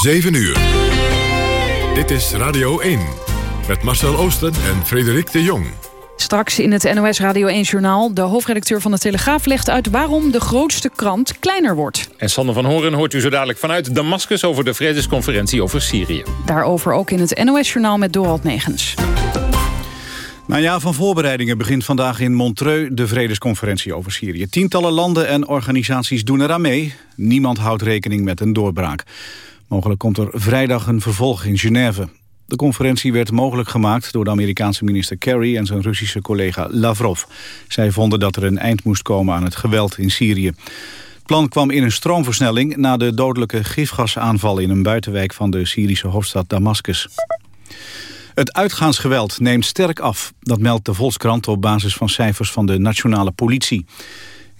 7 uur. Dit is Radio 1. Met Marcel Oosten en Frederik de Jong. Straks in het NOS Radio 1-journaal. De hoofdredacteur van de Telegraaf legt uit waarom de grootste krant kleiner wordt. En Sander van Horen hoort u zo dadelijk vanuit Damascus... over de vredesconferentie over Syrië. Daarover ook in het NOS-journaal met Dorald Negens. Na een jaar van voorbereidingen begint vandaag in Montreux de vredesconferentie over Syrië. Tientallen landen en organisaties doen eraan mee. Niemand houdt rekening met een doorbraak. Mogelijk komt er vrijdag een vervolg in Genève. De conferentie werd mogelijk gemaakt door de Amerikaanse minister Kerry en zijn Russische collega Lavrov. Zij vonden dat er een eind moest komen aan het geweld in Syrië. Het plan kwam in een stroomversnelling na de dodelijke gifgasaanval in een buitenwijk van de Syrische hoofdstad Damascus. Het uitgaansgeweld neemt sterk af. Dat meldt de Volkskrant op basis van cijfers van de nationale politie.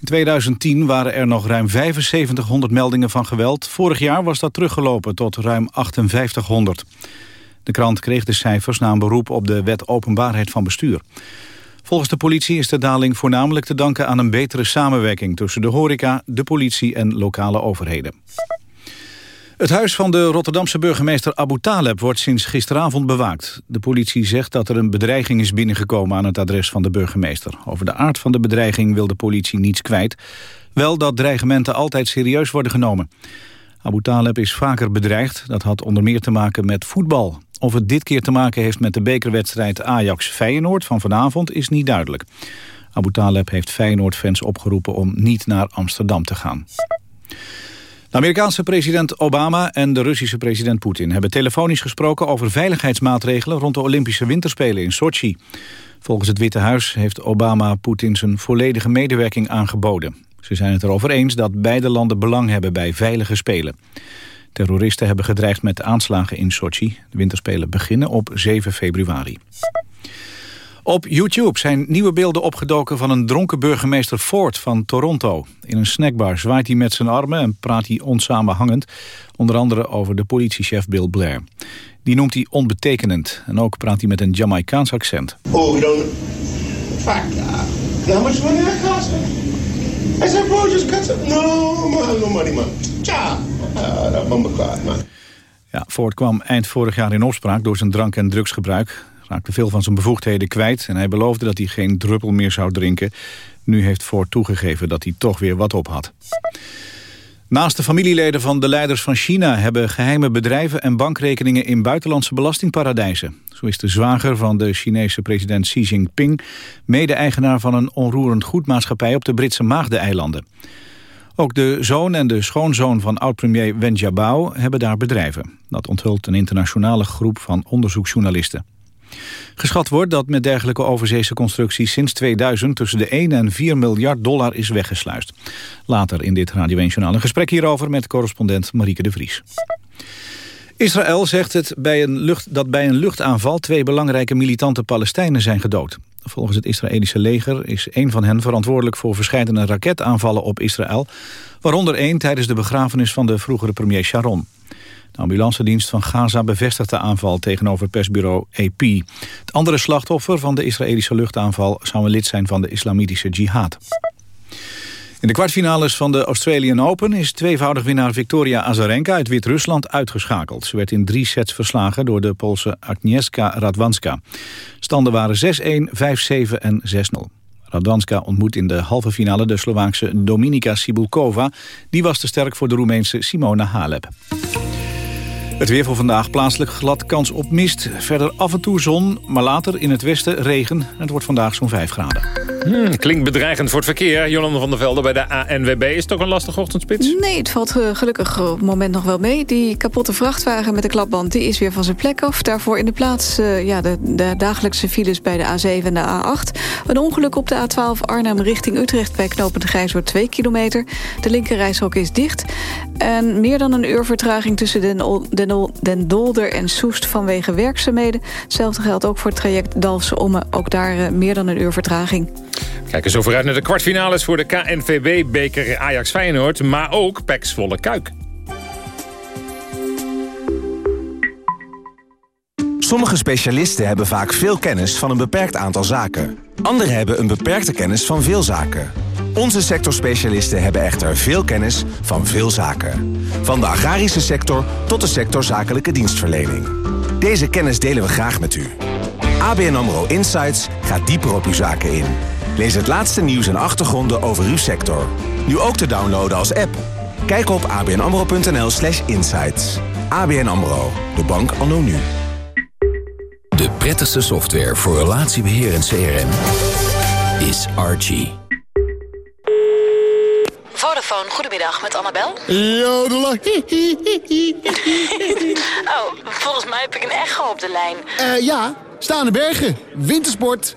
In 2010 waren er nog ruim 7500 meldingen van geweld. Vorig jaar was dat teruggelopen tot ruim 5800. De krant kreeg de cijfers na een beroep op de wet openbaarheid van bestuur. Volgens de politie is de daling voornamelijk te danken aan een betere samenwerking... tussen de horeca, de politie en lokale overheden. Het huis van de Rotterdamse burgemeester Abu Taleb wordt sinds gisteravond bewaakt. De politie zegt dat er een bedreiging is binnengekomen aan het adres van de burgemeester. Over de aard van de bedreiging wil de politie niets kwijt. Wel dat dreigementen altijd serieus worden genomen. Abu Taleb is vaker bedreigd. Dat had onder meer te maken met voetbal. Of het dit keer te maken heeft met de bekerwedstrijd Ajax-Feyenoord van vanavond is niet duidelijk. Abu Taleb heeft Feyenoord-fans opgeroepen om niet naar Amsterdam te gaan. De Amerikaanse president Obama en de Russische president Poetin... hebben telefonisch gesproken over veiligheidsmaatregelen... rond de Olympische Winterspelen in Sochi. Volgens het Witte Huis heeft Obama Poetin zijn volledige medewerking aangeboden. Ze zijn het erover eens dat beide landen belang hebben bij veilige spelen. Terroristen hebben gedreigd met aanslagen in Sochi. De winterspelen beginnen op 7 februari. Op YouTube zijn nieuwe beelden opgedoken van een dronken burgemeester Ford van Toronto. In een snackbar zwaait hij met zijn armen en praat hij onsamenhangend. Onder andere over de politiechef Bill Blair. Die noemt hij onbetekenend. En ook praat hij met een Jamaicaans accent. Oh, we don't... Fuck, uh, how much money that cost? I said, bro, just cut some... No, man, no money, man. Cha! Uh, dat man. Ja, Ford kwam eind vorig jaar in opspraak door zijn drank- en drugsgebruik raakte veel van zijn bevoegdheden kwijt... en hij beloofde dat hij geen druppel meer zou drinken. Nu heeft Ford toegegeven dat hij toch weer wat op had. Naast de familieleden van de leiders van China... hebben geheime bedrijven en bankrekeningen in buitenlandse belastingparadijzen. Zo is de zwager van de Chinese president Xi Jinping... mede-eigenaar van een onroerend goedmaatschappij op de Britse Maagdeneilanden. Ook de zoon en de schoonzoon van oud-premier Wen Jiabao hebben daar bedrijven. Dat onthult een internationale groep van onderzoeksjournalisten. Geschat wordt dat met dergelijke overzeese constructies sinds 2000 tussen de 1 en 4 miljard dollar is weggesluist. Later in dit Radio 1 Journaal een gesprek hierover met correspondent Marieke de Vries. Israël zegt het bij een lucht, dat bij een luchtaanval twee belangrijke militante Palestijnen zijn gedood. Volgens het Israëlische leger is een van hen verantwoordelijk voor verschillende raketaanvallen op Israël, waaronder één tijdens de begrafenis van de vroegere premier Sharon. De ambulancedienst van Gaza bevestigt de aanval tegenover persbureau AP. Het andere slachtoffer van de Israëlische luchtaanval zou een lid zijn van de islamitische jihad. In de kwartfinales van de Australian Open is tweevoudig winnaar Victoria Azarenka uit Wit-Rusland uitgeschakeld. Ze werd in drie sets verslagen door de Poolse Agnieszka Radwanska. Standen waren 6-1, 5-7 en 6-0. Radwanska ontmoet in de halve finale de Slovaakse Dominika Sibulkova. Die was te sterk voor de Roemeense Simona Halep. Het weer voor vandaag plaatselijk glad kans op mist. Verder af en toe zon, maar later in het westen regen. Het wordt vandaag zo'n 5 graden. Hmm, klinkt bedreigend voor het verkeer. Jolande van der Velde bij de ANWB. Is het ook een lastige ochtendspits? Nee, het valt uh, gelukkig op het moment nog wel mee. Die kapotte vrachtwagen met de klapband die is weer van zijn plek af. Daarvoor in de plaats uh, ja, de, de, dagelijkse files bij de A7 en de A8. Een ongeluk op de A12 Arnhem richting Utrecht... bij knopend Grijswoord 2 kilometer. De linkerrijshok is dicht. En meer dan een uur vertraging tussen Den, Dolder en Soest vanwege werkzaamheden. Hetzelfde geldt ook voor het traject Dalfsen-Omme. Ook daar uh, meer dan een uur vertraging. Kijken zo vooruit naar de kwartfinales voor de KNVB-beker Ajax-Feyenoord... maar ook PEC Zwolle Kuik. Sommige specialisten hebben vaak veel kennis van een beperkt aantal zaken. Anderen hebben een beperkte kennis van veel zaken. Onze sectorspecialisten hebben echter veel kennis van veel zaken. Van de agrarische sector tot de sector zakelijke dienstverlening. Deze kennis delen we graag met u. ABN AMRO Insights gaat dieper op uw zaken in. Lees het laatste nieuws en achtergronden over uw sector. Nu ook te downloaden als app. Kijk op abnamro.nl slash insights. ABN AMRO, de bank anno nu. De prettigste software voor relatiebeheer en CRM is Archie. Vodafone, goedemiddag, met Annabel. Jodela. oh, volgens mij heb ik een echo op de lijn. Uh, ja, staande bergen, wintersport,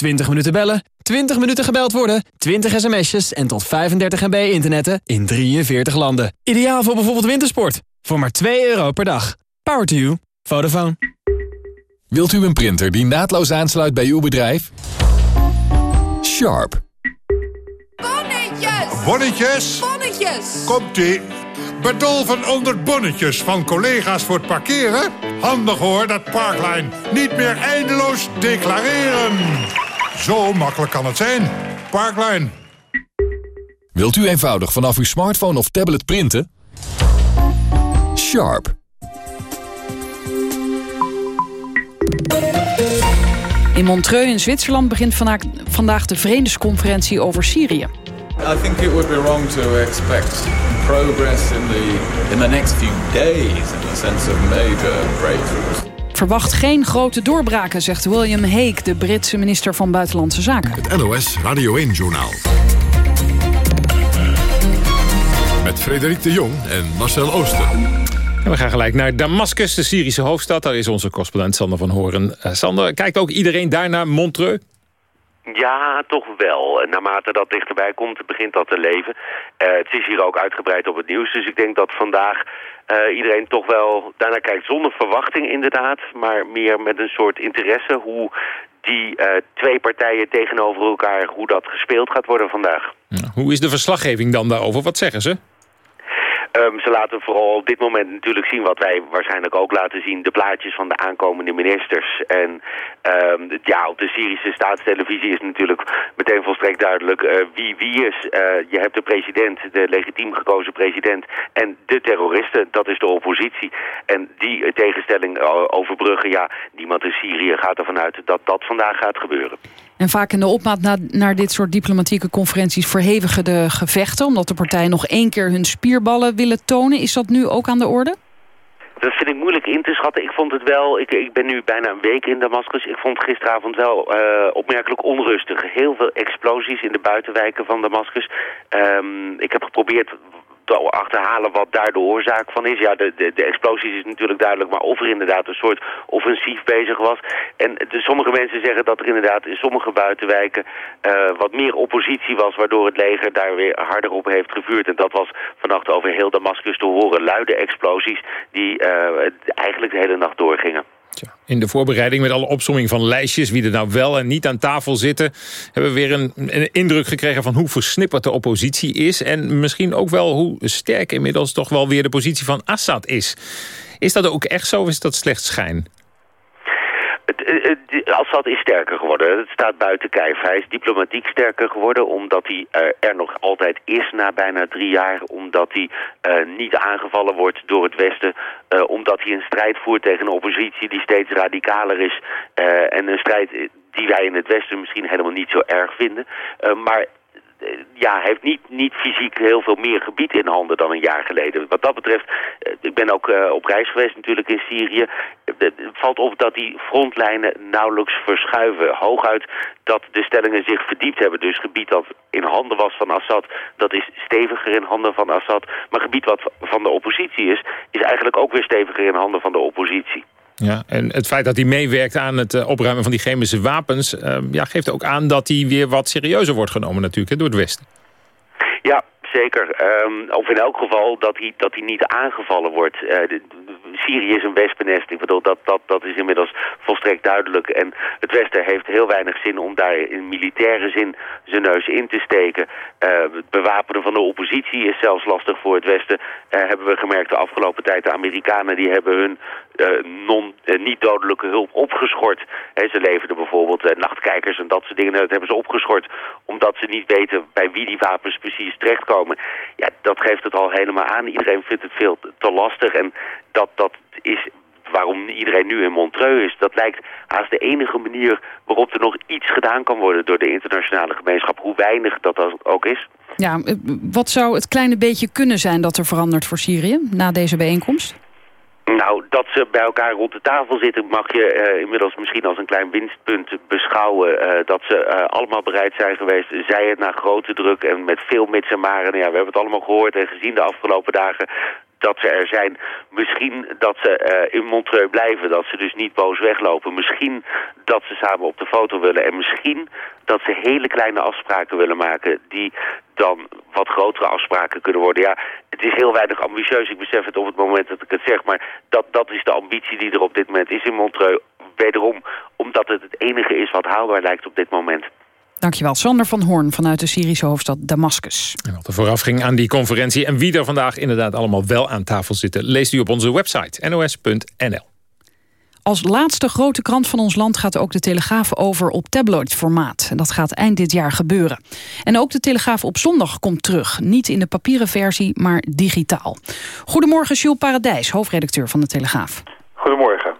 20 minuten bellen, 20 minuten gebeld worden, 20 sms'jes en tot 35 MB internetten in 43 landen. Ideaal voor bijvoorbeeld wintersport. Voor maar 2 euro per dag. Power to you. Vodafone. Wilt u een printer die naadloos aansluit bij uw bedrijf? Sharp. Bonnetjes! Bonnetjes! Bonnetjes! Komt-ie. Bedolven onder bonnetjes van collega's voor het parkeren? Handig hoor, dat Parklijn. Niet meer eindeloos declareren. Zo makkelijk kan het zijn. Parklijn. Wilt u eenvoudig vanaf uw smartphone of tablet printen? Sharp. In Montreux in Zwitserland begint vandaag, vandaag de Vredesconferentie over Syrië. I think it would be wrong to expect progress in the in the next few days in the sense of major breakthroughs. Verwacht geen grote doorbraken, zegt William Hague, de Britse minister van Buitenlandse Zaken. Het NOS Radio 1-journaal. Met Frederik de Jong en Marcel Ooster. En we gaan gelijk naar Damascus, de Syrische hoofdstad. Daar is onze correspondent Sander van Horen. Uh, Sander, kijkt ook iedereen daar naar Montreux? Ja, toch wel. Naarmate dat dichterbij komt, begint dat te leven. Uh, het is hier ook uitgebreid op het nieuws. Dus ik denk dat vandaag uh, iedereen toch wel daarnaar kijkt. Zonder verwachting inderdaad, maar meer met een soort interesse... hoe die uh, twee partijen tegenover elkaar, hoe dat gespeeld gaat worden vandaag. Ja, hoe is de verslaggeving dan daarover? Wat zeggen ze? Um, ze laten vooral op dit moment natuurlijk zien wat wij waarschijnlijk ook laten zien. De plaatjes van de aankomende ministers. En um, ja, op de Syrische staatstelevisie is natuurlijk meteen volstrekt duidelijk uh, wie wie is. Uh, je hebt de president, de legitiem gekozen president. En de terroristen, dat is de oppositie. En die tegenstelling overbruggen, ja, niemand in Syrië gaat ervan uit dat dat vandaag gaat gebeuren. En vaak in de opmaat naar, naar dit soort diplomatieke conferenties verhevigen de gevechten... omdat de partijen nog één keer hun spierballen willen tonen. Is dat nu ook aan de orde? Dat vind ik moeilijk in te schatten. Ik vond het wel, ik, ik ben nu bijna een week in Damascus. Ik vond gisteravond wel uh, opmerkelijk onrustig. Heel veel explosies in de buitenwijken van Damascus. Um, ik heb geprobeerd te achterhalen wat daar de oorzaak van is. Ja, de, de, de explosies is natuurlijk duidelijk, maar of er inderdaad een soort offensief bezig was. En de, sommige mensen zeggen dat er inderdaad in sommige buitenwijken uh, wat meer oppositie was, waardoor het leger daar weer harder op heeft gevuurd. En dat was vannacht over heel Damascus te horen. Luide explosies die uh, eigenlijk de hele nacht doorgingen. In de voorbereiding met alle opsomming van lijstjes... wie er nou wel en niet aan tafel zitten... hebben we weer een, indruk gekregen van hoe versnipperd de oppositie is... en misschien ook wel hoe sterk inmiddels toch wel weer de positie van Assad is. Is dat ook echt zo of is dat slechts schijn? Assad is sterker geworden. Het staat buiten kijf. Hij is diplomatiek sterker geworden omdat hij uh, er nog altijd is na bijna drie jaar. Omdat hij uh, niet aangevallen wordt door het Westen. Uh, omdat hij een strijd voert tegen een oppositie die steeds radicaler is. en een strijd die wij in het Westen misschien helemaal niet zo erg vinden. maar ja, hij heeft niet, niet fysiek heel veel meer gebied in handen dan een jaar geleden. Wat dat betreft, ik ben ook uh, op reis geweest natuurlijk in Syrië. Het valt op dat die frontlijnen nauwelijks verschuiven. Hooguit dat de stellingen zich verdiept hebben. Dus gebied dat in handen was van Assad, dat is steviger in handen van Assad. Maar gebied wat van de oppositie is, is eigenlijk ook weer steviger in handen van de oppositie. Ja, en het feit dat hij meewerkt aan het uh, opruimen van die chemische wapens... Uh, ja, geeft ook aan dat hij weer wat serieuzer wordt genomen natuurlijk hè, door het Westen. Ja, zeker. Ehm, of in elk geval dat hij, dat hij niet aangevallen wordt. Uh, de, Syrië is een wespennest. Ik bedoel, dat, dat, dat is inmiddels volstrekt duidelijk. En het Westen heeft heel weinig zin om daar in militaire zin zijn neus in te steken. Uh, het bewapenen van de oppositie is zelfs lastig voor het Westen. Uh, hebben we gemerkt de afgelopen tijd. De Amerikanen die hebben hun non, niet-dodelijke hulp opgeschort. Ze leverden bijvoorbeeld nachtkijkers en dat soort dingen. Dat hebben ze opgeschort omdat ze niet weten bij wie die wapens precies terechtkomen. Ja, dat geeft het al helemaal aan. Iedereen vindt het veel te lastig. En dat, dat is waarom iedereen nu in Montreux is. Dat lijkt haast de enige manier waarop er nog iets gedaan kan worden door de internationale gemeenschap. Hoe weinig dat ook is. Ja, wat zou het kleine beetje kunnen zijn dat er verandert voor Syrië na deze bijeenkomst? Nou, dat ze bij elkaar rond de tafel zitten mag je uh, inmiddels misschien als een klein winstpunt beschouwen. Uh, dat ze uh, allemaal bereid zijn geweest, zij het na grote druk en met veel mits en maren. Ja, we hebben het allemaal gehoord en gezien de afgelopen dagen dat ze er zijn. Misschien dat ze uh, in Montreux blijven, dat ze dus niet boos weglopen. Misschien dat ze samen op de foto willen. En misschien dat ze hele kleine afspraken willen maken die dan wat grotere afspraken kunnen worden. Ja, het is heel weinig ambitieus. Ik besef het op het moment dat ik het zeg. Maar dat, dat is de ambitie die er op dit moment is in Montreux. Wederom omdat het het enige is wat haalbaar lijkt op dit moment. Dankjewel, Sander van Hoorn vanuit de Syrische hoofdstad Damascus. En wat er vooraf ging aan die conferentie en wie er vandaag inderdaad allemaal wel aan tafel zitten... leest u op onze website nos.nl. Als laatste grote krant van ons land gaat ook de Telegraaf over op tabloid-formaat. En dat gaat eind dit jaar gebeuren. En ook de Telegraaf op zondag komt terug. Niet in de papieren versie, maar digitaal. Goedemorgen, Jules Paradijs, hoofdredacteur van de Telegraaf. Goedemorgen.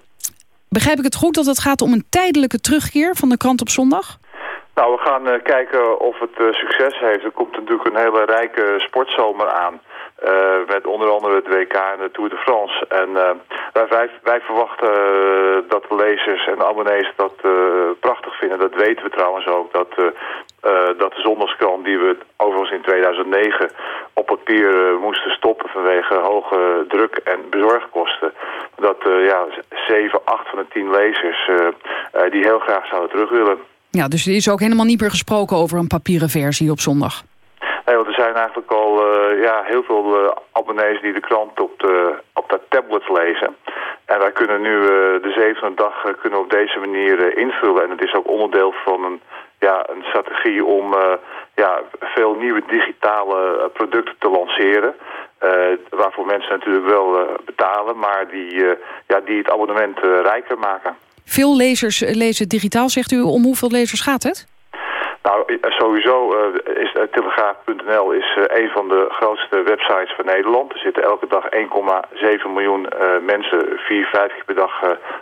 Begrijp ik het goed dat het gaat om een tijdelijke terugkeer van de krant op zondag? Nou, we gaan uh, kijken of het uh, succes heeft. Er komt natuurlijk een hele rijke sportzomer aan. Uh, met onder andere het WK en de Tour de France. En wij, wij, verwachten dat lezers en abonnees dat prachtig vinden. Dat weten we trouwens ook. Dat, dat de zondagskrant die we overigens in 2009 op papier moesten stoppen vanwege hoge druk en bezorgkosten. Dat ja, 7, 8 van de 10 lezers die heel graag zouden terug willen. Ja, dus er is ook helemaal niet meer gesproken over een papieren versie op zondag. Nee, want er zijn eigenlijk al uh, ja, heel veel uh, abonnees die de krant op de, op de tablets lezen. En wij kunnen nu uh, de zevende dag kunnen op deze manier invullen. En het is ook onderdeel van een, ja, een strategie om ja, veel nieuwe digitale producten te lanceren. waarvoor mensen natuurlijk wel betalen, maar die, ja, die het abonnement rijker maken. Veel lezers lezen digitaal, zegt u. Om hoeveel lezers gaat het? Nou, sowieso uh, is uh, telegraaf.nl is uh, een van de grootste websites van Nederland. Er zitten elke dag 1,7 miljoen mensen 4,50 per dag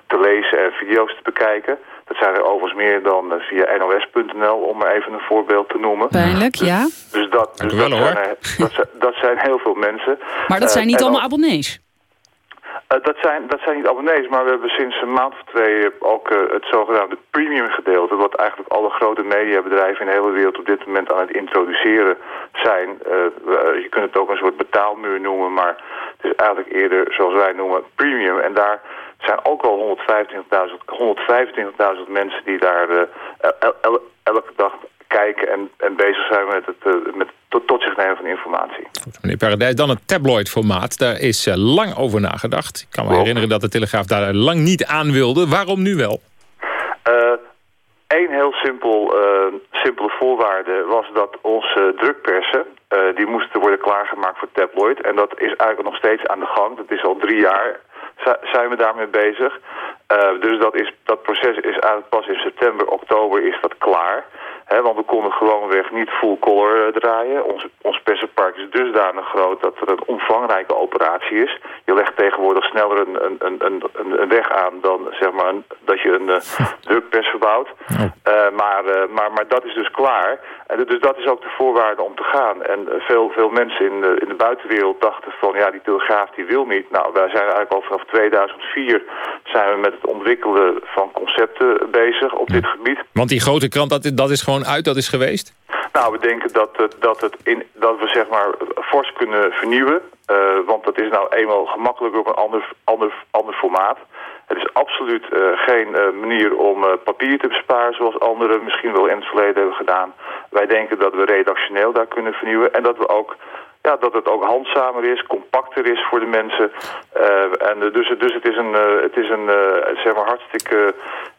te lezen en video's te bekijken. Dat zijn er overigens meer dan via nos.nl, om maar even een voorbeeld te noemen. Pijnlijk, ja. Dus, dat, dus dat, zijn, dat, dat, zijn heel veel mensen. Maar dat zijn niet allemaal abonnees? Uh, dat, zijn, dat zijn niet abonnees, maar we hebben sinds een maand of twee ook uh, het zogenaamde premium gedeelte, wat eigenlijk alle grote mediabedrijven in de hele wereld op dit moment aan het introduceren zijn. Je kunt het ook een soort betaalmuur noemen, maar het is eigenlijk eerder, zoals wij noemen, premium. En daar zijn ook al 125.000 125 mensen die daar el el elke dag kijken en, en bezig zijn met het met tot, tot zich nemen van informatie. Goed, meneer Paradijs, dan het tabloid-formaat. Daar is uh, lang over nagedacht. Ik kan me herinneren dat de Telegraaf daar lang niet aan wilde. Waarom nu wel? Eén uh, heel simpel, simpele voorwaarde was dat onze drukpersen... die moesten worden klaargemaakt voor tabloid. En dat is eigenlijk nog steeds aan de gang. Dat is al drie jaar zijn we daarmee bezig. dus dat, is, dat proces is eigenlijk pas in september, oktober is dat klaar want we konden gewoonweg niet full color uh, draaien. Ons, ons persenpark is dusdanig groot dat er een omvangrijke operatie is. Je legt tegenwoordig sneller een, een, een, een, een weg aan dan zeg maar, dat je een uh, drukpers verbouwt. Uh, maar, maar, maar dat is dus klaar. En dus dat is ook de voorwaarde om te gaan. En veel, veel mensen in de, in de buitenwereld dachten van ja, die telegraaf die wil niet. Nou, wij zijn eigenlijk al vanaf 2004 zijn we met het ontwikkelen van concepten bezig op dit gebied. Want die grote krant, dat, dat is gewoon uit, dat is geweest? Nou, we denken dat, dat, het in, dat we zeg maar fors kunnen vernieuwen. Uh, want dat is nou eenmaal gemakkelijk op een ander, ander, ander formaat. Het is absoluut geen manier om papier te besparen zoals anderen misschien wel in het verleden hebben gedaan. Wij denken dat we redactioneel daar kunnen vernieuwen en dat we ook ja, dat het ook handzamer is, compacter is voor de mensen. en, dus, dus het is een, het is een zeg maar hartstikke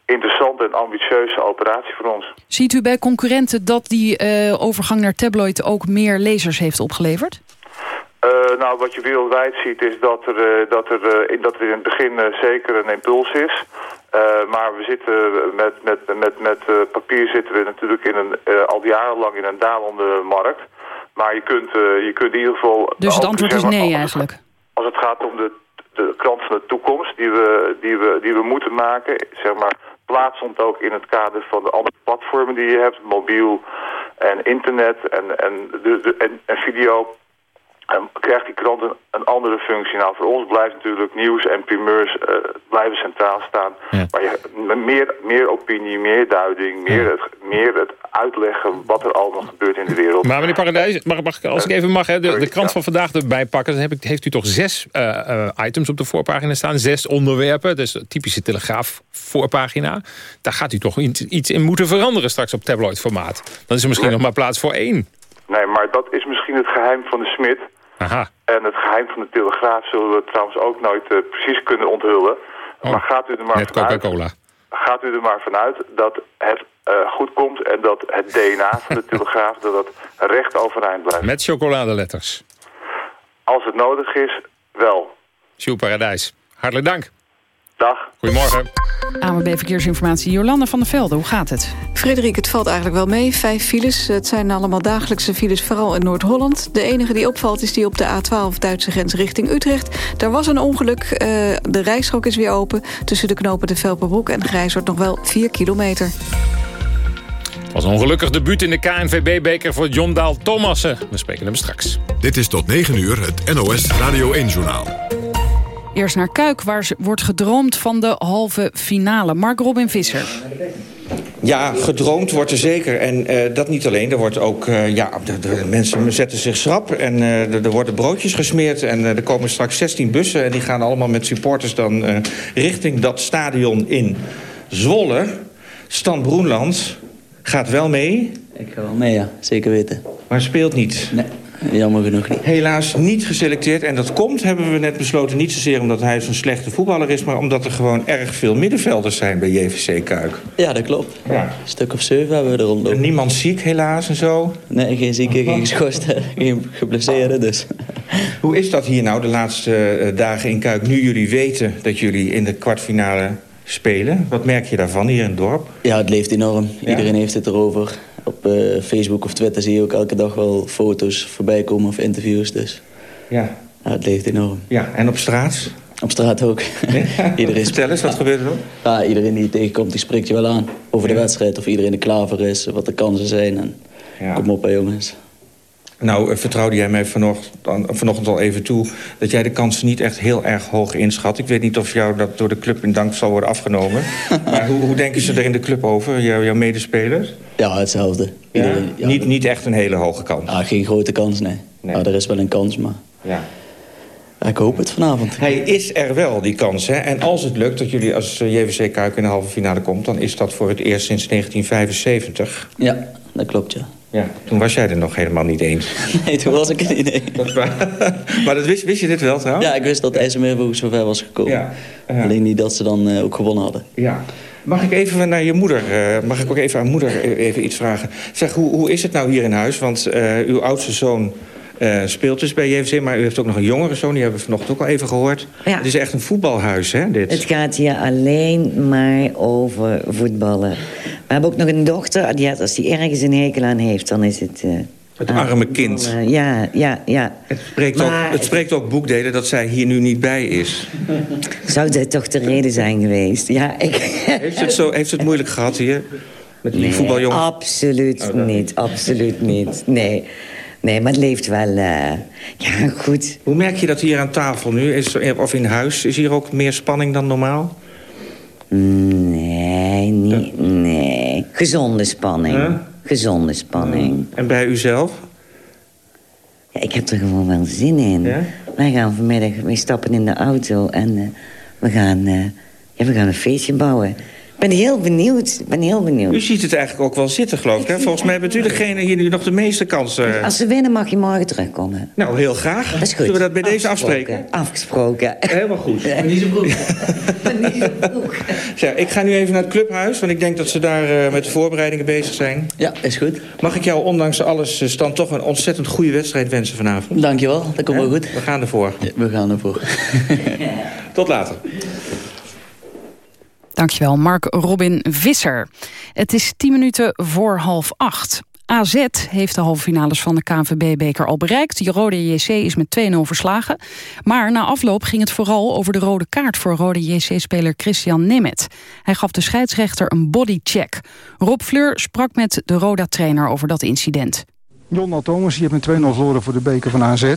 interessante en ambitieuze operatie voor ons. Ziet u bij concurrenten dat die uh, overgang naar tabloid ook meer lezers heeft opgeleverd? Uh, nou, wat je wereldwijd ziet is dat er, uh, dat er, in, dat er in het begin zeker een impuls is. maar we zitten met, met, met, met papier zitten we natuurlijk in een, al jarenlang in een dalende markt. Maar je kunt, je kunt in ieder geval... Dus het antwoord is nee eigenlijk? Als het gaat om de, de krant van de toekomst die we, die, we, die we moeten maken, zeg maar plaatsvond ook in het kader van de andere platformen die je hebt, mobiel en internet en, en, de, de, en, en video krijgt die krant een, een, andere functie. Nou, voor ons blijft natuurlijk nieuws en primeurs uh, blijven centraal staan. Maar je, meer, meer opinie, meer duiding, meer, het, meer het uitleggen wat er allemaal gebeurt in de wereld. Maar meneer Paradijs, mag, mag, als ik even mag, hè, de, de krant van vandaag erbij pakken... dan heb ik, heeft u toch zes uh, uh, items op de voorpagina staan, zes onderwerpen. Dus typische telegraaf voorpagina. Daar gaat u toch iets in moeten veranderen straks op tabloid formaat. Dan is er misschien nog maar plaats voor één. Nee, maar dat is misschien het geheim van de Smit. Aha. En het geheim van de Telegraaf zullen we trouwens ook nooit uh, precies kunnen onthullen. Oh, maar gaat u er maar net Coca-Cola. Gaat u er maar vanuit dat het uh, goed komt en dat het DNA van de Telegraaf dat dat recht overeind blijft. Met chocoladeletters. Als het nodig is, wel. Sjoe Paradijs, hartelijk dank. Dag. Goedemorgen. AMB Verkeersinformatie, Jolanda van der Velde, hoe gaat het? Frederik, het valt eigenlijk wel mee. Vijf files, het zijn allemaal dagelijkse files, vooral in Noord-Holland. De enige die opvalt is die op de A12 Duitse grens richting Utrecht. Daar was een ongeluk, uh, de rijstrook is weer open. Tussen de knopen de Velperbroek en Grijs nog wel 4 kilometer. Het was een ongelukkig debuut in de KNVB-beker voor John Daal Thomassen. We spreken hem straks. Dit is tot 9 uur het NOS Radio 1-journaal. Eerst naar Kuik, waar wordt gedroomd van de halve finale. Mark Robin Visser. Ja, gedroomd wordt er zeker. En uh, dat niet alleen. Er wordt ook, uh, ja, de, de, mensen zetten zich schrap. En uh, er worden broodjes gesmeerd. En er komen straks 16 bussen. En die gaan allemaal met supporters dan richting dat stadion in Zwolle. Stan Broenland gaat wel mee. Ik ga wel mee, ja. Zeker weten. Maar speelt niet. Nee. Jammer genoeg niet. Helaas niet geselecteerd. En dat komt, hebben we net besloten, niet zozeer omdat hij zo'n slechte voetballer is... maar omdat er gewoon erg veel middenvelders zijn bij JVC Kuik. Ja, dat klopt. Ja. Een stuk of zeven hebben we er rondlopen. Niemand ziek helaas en zo? Nee, geen zieke, geen geschorste, geen geblesseerde dus. Hoe is dat hier nou de laatste dagen in Kuik... nu jullie weten dat jullie in de kwartfinale spelen? Wat merk je daarvan hier in het dorp? Ja, het leeft enorm. Ja. Iedereen heeft het erover. Op uh, Facebook of Twitter zie je ook elke dag wel foto's voorbij komen of interviews. Dus ja. ja het leeft enorm. Ja, en op straat? Op straat ook. Ja. iedereen Vertel eens, wat gebeurt er dan? Ja, iedereen die je tegenkomt, die spreekt je wel aan. Over de wedstrijd, of iedereen er klaar voor is, wat de kansen zijn. En Kom op, hè, jongens. Nou, vertrouwde jij mij vanochtend, vanochtend al even toe... dat jij de kansen niet echt heel erg hoog inschat. Ik weet niet of jou dat door de club in dank zal worden afgenomen. maar hoe, hoe denken ze er in de club over, jouw, jouw medespelers? Ja, hetzelfde. Iedereen, ja? niet, niet echt een hele hoge kans? Ja, geen grote kans, nee. nee. Ja, er is wel een kans, maar... Ja. Ik hoop het vanavond. Hij is er wel, die kans. Hè? En als het lukt dat jullie als JVC Kuik in de halve finale komt... dan is dat voor het eerst sinds 1975. Ja, dat klopt, ja. Ja, toen was jij er nog helemaal niet eens. Nee, toen was ik er niet eens. Dat maar dat wist, wist je dit wel trouwens? Ja, ik wist dat IJsselmeerboek zover was gekomen. Ja. Alleen niet dat ze dan uh, ook gewonnen hadden. Ja. Mag ik even naar je moeder, uh, mag ik ook even aan moeder even iets vragen? Zeg, hoe, hoe is het nou hier in huis? Want uw oudste zoon uh, speelt dus bij JVC, maar u heeft ook nog een jongere zoon. Die hebben we vanochtend ook al even gehoord. Ja. Het is echt een voetbalhuis, hè, dit? Het gaat hier alleen maar over voetballen. We hebben ook nog een dochter. Die, als die ergens een hekel aan heeft, dan is het... Uh, het arme kind. Ja, ja, ja. Het spreekt, maar, ook, het spreekt ook boekdelen dat zij hier nu niet bij is. Zou dat toch de reden zijn geweest? Ja, ik... heeft, het zo, heeft het moeilijk gehad hier? Met die nee, voetbaljongen? absoluut oh, niet. Absoluut niet. Nee. Nee, maar het leeft wel... Uh, ja, goed. Hoe merk je dat hier aan tafel nu? Is, of in huis? Is hier ook meer spanning dan normaal? Nee, niet, nee. Gezonde spanning. Huh? Gezonde spanning. En bij uzelf? Ja, ik heb er gewoon wel zin in. Ja? Wij gaan vanmiddag, wij stappen in de auto en uh, we gaan... Uh, Ja, we gaan een feestje bouwen. Ik ben heel benieuwd. Ik ben heel benieuwd. U ziet het eigenlijk ook wel zitten, geloof ik. Hè? Volgens mij bent u degene hier nu nog de meeste kansen. Als ze winnen mag je morgen terugkomen. Nou, heel graag. Dat is goed. Zullen we dat bij deze afspreken? Afgesproken. Helemaal goed. Maar niet zo vroeg. niet. Ja, ik ga nu even naar het clubhuis, want ik denk dat ze daar uh, met de voorbereidingen bezig zijn. Ja, is goed. Mag ik jou ondanks alles uh, stand toch een ontzettend goede wedstrijd wensen vanavond? Dankjewel, dat komt wel goed. We gaan ervoor. Ja, we gaan ervoor. Tot later. Dankjewel, Mark Robin Visser. Het is tien minuten voor half acht. AZ heeft de halve finales van de KNVB-beker al bereikt. De Rode JC is met 2-0 verslagen. Maar na afloop ging het vooral over de rode kaart... voor Rode JC-speler Christian Nemeth. Hij gaf de scheidsrechter een bodycheck. Rob Fleur sprak met de Roda-trainer over dat incident. Jon Thomas, je hebt met 2-0 verloren voor de beker van AZ.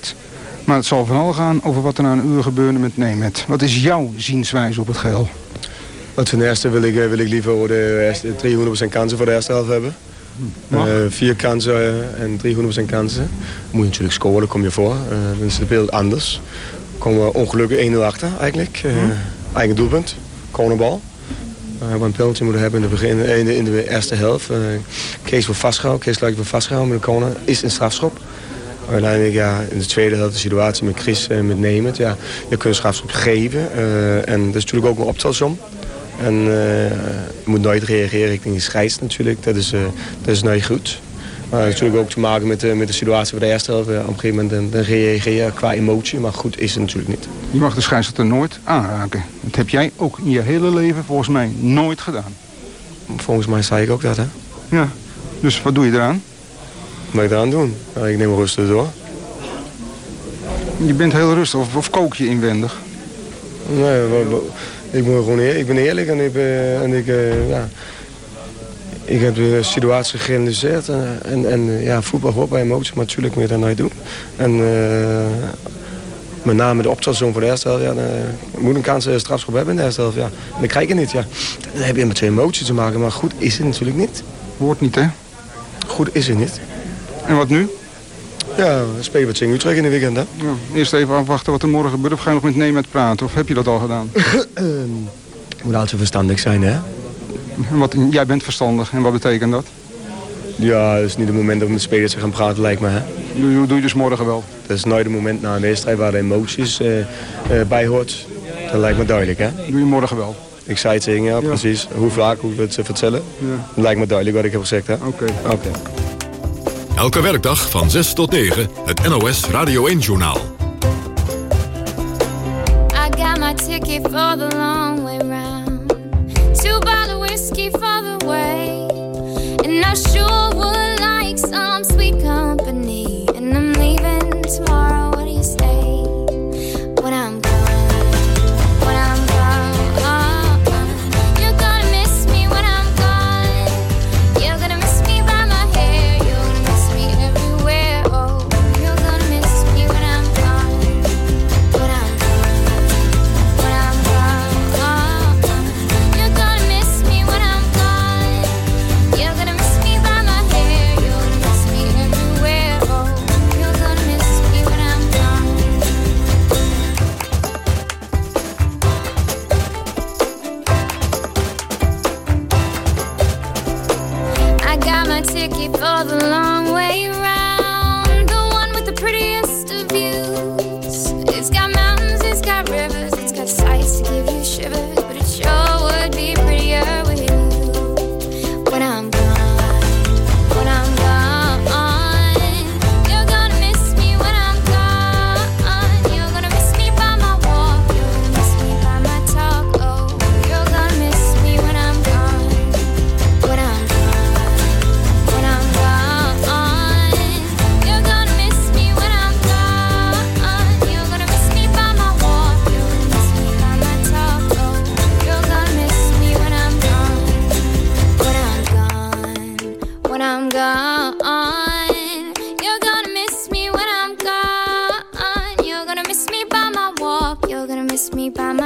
Maar het zal vooral gaan over wat er na een uur gebeurde met Nemeth. Wat is jouw zienswijze op het geheel? Want ten eerste wil ik, wil ik liever de 300% kansen voor de eerste helft hebben. Uh, vier kansen en 300% kansen. Moet je natuurlijk scoren, dan kom je voor. Uh, dan is het beeld anders. Komen we ongelukkig 1-0 achter eigenlijk. Uh, eigen doelpunt, cornerbal. We hebben een penalty moeten hebben in de, begin, in de, in de eerste helft. Kees wordt vastgehouden, Kees Luik wordt vastgehouden met de corner. Is een strafschop. Uiteindelijk ja, in de tweede helft de situatie met Chris en met Nemeth. Ja, je kunt een strafschop geven. en dat is natuurlijk ook een optelsom. En uh, je moet nooit reageren richting de scheids natuurlijk. Dat is, uh, dat is nooit goed. Maar dat heeft natuurlijk ook te maken met, de, met de situatie bij de eerste helft. Op een gegeven moment dan, dan reageer je qua emotie. Maar goed is het natuurlijk niet. Je mag de scheidsrechter nooit aanraken. Dat heb jij ook in je hele leven volgens mij nooit gedaan. Volgens mij zei ik ook dat, hè? Ja. Dus wat doe je eraan? Wat moet ik eraan doen? Ik neem rustig door. Je bent heel rustig. Of, of kook je inwendig? Nee, ik, ben gewoon eer, ik ben eerlijk en ik, en ik, uh, ja, ik heb de situatie gerealiseerd. En, en, en ja, voetbal hoort bij emoties, maar natuurlijk moet je dat nooit doen. En met name de optelsom voor de eerste helft, ja, dan moet een kans strafschop hebben in de eerste helft. Ja. En dat krijg je niet, ja. Dan heb je met twee emoties te maken, maar goed is het natuurlijk niet. Hoort niet, hè? Goed is het niet. En wat nu? Ja, we spelen met Utrecht in de weekend, hè? Ja, eerst even afwachten wat er morgen gebeurt. Of ga je nog met Nemet praten? Of heb je dat al gedaan? moet altijd verstandig zijn, hè? Wat, jij bent verstandig. En wat betekent dat? Ja, het is niet het moment om met spelers te gaan praten, lijkt me, hè? Doe, doe je dus morgen wel? Dat is nooit het moment na een wedstrijd waar de emoties uh, uh, bij hoort. Dat lijkt me duidelijk, hè? Doe je morgen wel? Ik zei het tegen, ja, ja. precies. Hoe vaak, hoe we het vertellen. Ja. Dat lijkt me duidelijk wat ik heb gezegd, hè? Oké. Okay. Okay. Elke werkdag van 6 tot 9, het NOS Radio 1-journaal. I got my ticket for the long way round. Two bottle whiskey for the way. And I sure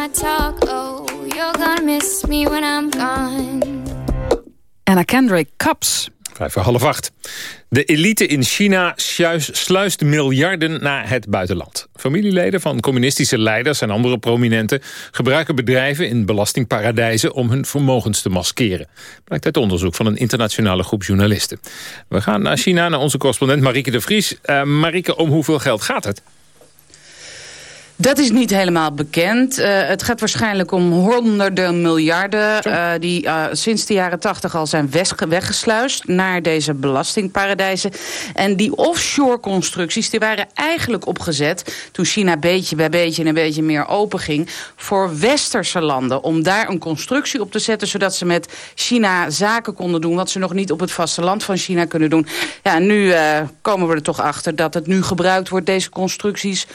my talk. Oh, you're gonna miss me when I'm gone. Anna Kendrick, Cups. Vijf voor half acht. De elite in China sluist miljarden naar het buitenland. Familieleden van communistische leiders en andere prominenten... gebruiken bedrijven in belastingparadijzen om hun vermogens te maskeren. Blijkt uit onderzoek van een internationale groep journalisten. We gaan naar China, naar onze correspondent Marieke de Vries. Uh, Marieke, om hoeveel geld gaat het? Dat is niet helemaal bekend. Uh, het gaat waarschijnlijk om honderden miljarden... Uh, die uh, sinds de jaren tachtig al zijn weggesluist... naar deze belastingparadijzen. En die offshore-constructies die waren eigenlijk opgezet... toen China beetje bij beetje en een beetje meer open ging... voor westerse landen. Om daar een constructie op te zetten... zodat ze met China zaken konden doen... wat ze nog niet op het vasteland van China kunnen doen. Ja, nu komen we er toch achter dat het nu gebruikt wordt... deze constructies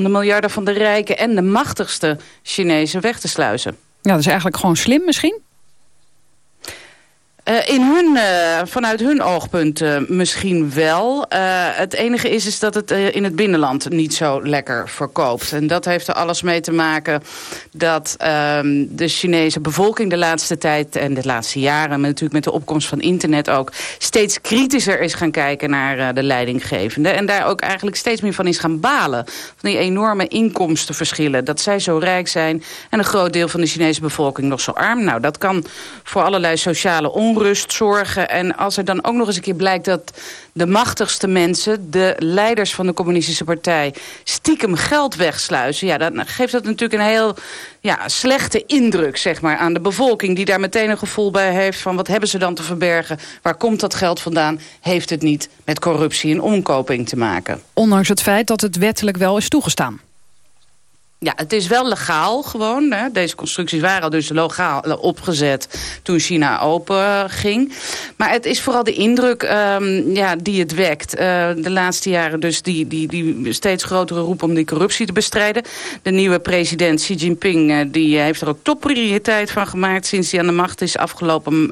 om de miljarden van de rijken en de machtigste Chinezen weg te sluizen. Ja, dat is eigenlijk gewoon slim misschien? Uh, in hun, uh, vanuit hun oogpunt uh, misschien wel. het enige is, is dat het in het binnenland niet zo lekker verkoopt. En dat heeft er alles mee te maken dat ehm, de Chinese bevolking de laatste tijd... en de laatste jaren, natuurlijk met de opkomst van internet ook... steeds kritischer is gaan kijken naar de leidinggevende. En daar ook eigenlijk steeds meer van is gaan balen. Van die enorme inkomstenverschillen. Dat zij zo rijk zijn en een groot deel van de Chinese bevolking nog zo arm. Nou, dat kan voor allerlei sociale onrust onrust zorgen. En als er dan ook nog eens een keer blijkt dat de machtigste mensen... de leiders van de communistische partij stiekem geld wegsluizen... ja, dan geeft dat natuurlijk een heel ja, slechte indruk zeg maar, aan de bevolking... die daar meteen een gevoel bij heeft van wat hebben ze dan te verbergen? Waar komt dat geld vandaan? Heeft het niet met corruptie en omkoping te maken? Ondanks het feit dat het wettelijk wel is toegestaan. Ja, het is wel legaal gewoon. Hè. Deze constructies waren dus legaal opgezet toen China open ging. Maar het is vooral de indruk um, ja, die het wekt. Uh, de laatste jaren dus die, die, die steeds grotere roep om die corruptie te bestrijden. De nieuwe president Xi Jinping uh, die heeft er ook topprioriteit van gemaakt... sinds hij aan de macht is afgelopen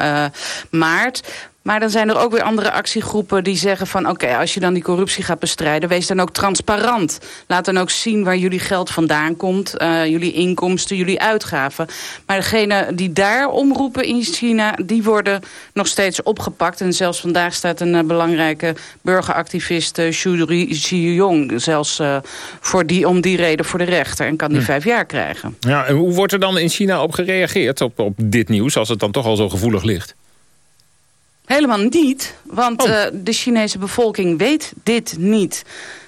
maart. Maar dan zijn er ook weer andere actiegroepen die zeggen van... oké, als je dan die corruptie gaat bestrijden, wees dan ook transparant. Laat dan ook zien waar jullie geld vandaan komt. Uh, jullie inkomsten, jullie uitgaven. Maar degene die daar omroepen in China... die worden nog steeds opgepakt. En zelfs vandaag staat een uh, belangrijke burgeractivist... Uh, Xu Yong zelfs voor die, om die reden voor de rechter. En kan die hm. vijf jaar krijgen. Ja, en hoe wordt er dan in China op gereageerd op, op dit nieuws... als het dan toch al zo gevoelig ligt? Helemaal niet, want oh. uh, de Chinese bevolking weet dit niet.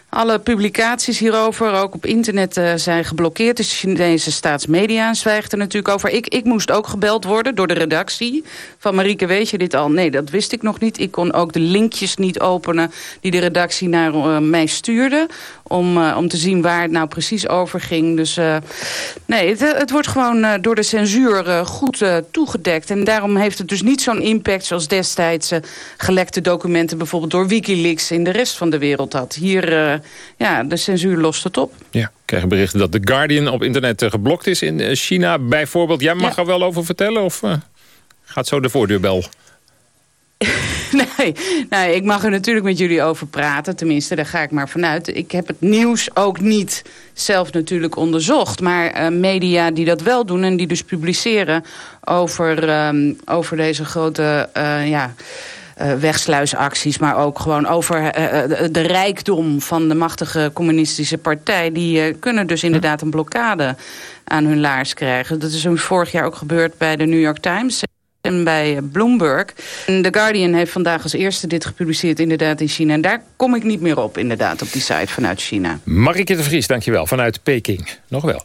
Alle publicaties hierover, ook op internet, uh, zijn geblokkeerd. De Chinese staatsmedia zwijgt er natuurlijk over. Ik, ik moest ook gebeld worden door de redactie. Van Marieke, weet je dit al? Nee, dat wist ik nog niet. Ik kon ook de linkjes niet openen die de redactie naar uh, mij stuurde. Om, uh, om te zien waar het nou precies over ging. Dus nee, het, het, wordt gewoon door de censuur goed toegedekt. En daarom heeft het dus niet zo'n impact zoals destijds gelekte documenten... bijvoorbeeld door Wikileaks in de rest van de wereld had. Hier ja, de censuur lost het op. Ja, ik krijg berichten dat The Guardian op internet eh, geblokt is in eh, China bijvoorbeeld. Jij mag er wel over vertellen of gaat zo de voordeurbel? nee, nee, ik mag er natuurlijk met jullie over praten. Tenminste, daar ga ik maar vanuit. Ik heb het nieuws ook niet zelf natuurlijk onderzocht. Maar uh, media die dat wel doen en die dus publiceren over, um, over deze grote... Uh, ja, uh, wegsluisacties, maar ook gewoon over de rijkdom van de machtige communistische partij. Die kunnen dus inderdaad een blokkade aan hun laars krijgen. Dat is vorig jaar ook gebeurd bij de New York Times en bij Bloomberg. The Guardian heeft vandaag als eerste dit gepubliceerd inderdaad in China. En daar kom ik niet meer op inderdaad op die site vanuit China. Marike de Vries, dankjewel, vanuit Peking. Nog wel.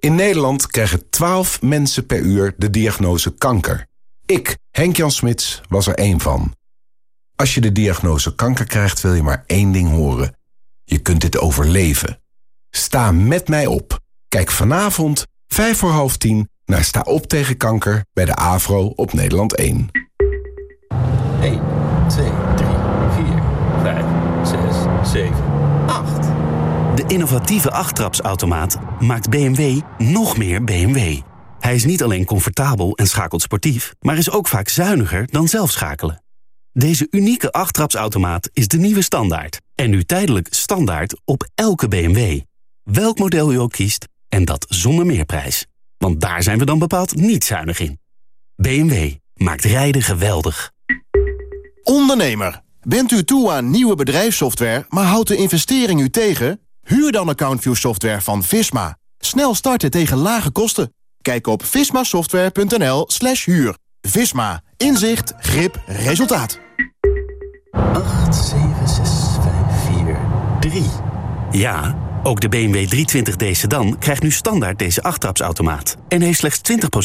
In Nederland krijgen 12 mensen per uur de diagnose kanker. Ik, Henk-Jan Smits, was er één van. Als je de diagnose kanker krijgt, wil je maar één ding horen. Je kunt dit overleven. Sta met mij op. Kijk vanavond Vijf voor half tien naar Sta op tegen kanker bij de AVRO op Nederland 1. 1, 2, 3, 4, 5, 6, 7, 8. De innovatieve achttrapsautomaat maakt BMW nog meer BMW. Hij is niet alleen comfortabel en schakelt sportief... maar is ook vaak zuiniger dan zelf schakelen. Deze unieke achttrapsautomaat is de nieuwe standaard. En nu tijdelijk standaard op elke BMW. Welk model u ook kiest, en dat zonder meerprijs. Want daar zijn we dan bepaald niet zuinig in. BMW maakt rijden geweldig. Ondernemer, bent u toe aan nieuwe bedrijfssoftware... maar houdt de investering u tegen? Huur dan AccountView software van Visma. Snel starten tegen lage kosten. Kijk op vismasoftware.nl slash huur. Visma. Inzicht, grip, resultaat. 8, 7, 6, 5, 4, 3. Ja, ook de BMW 320d sedan krijgt nu standaard deze achttrapsautomaat. En heeft slechts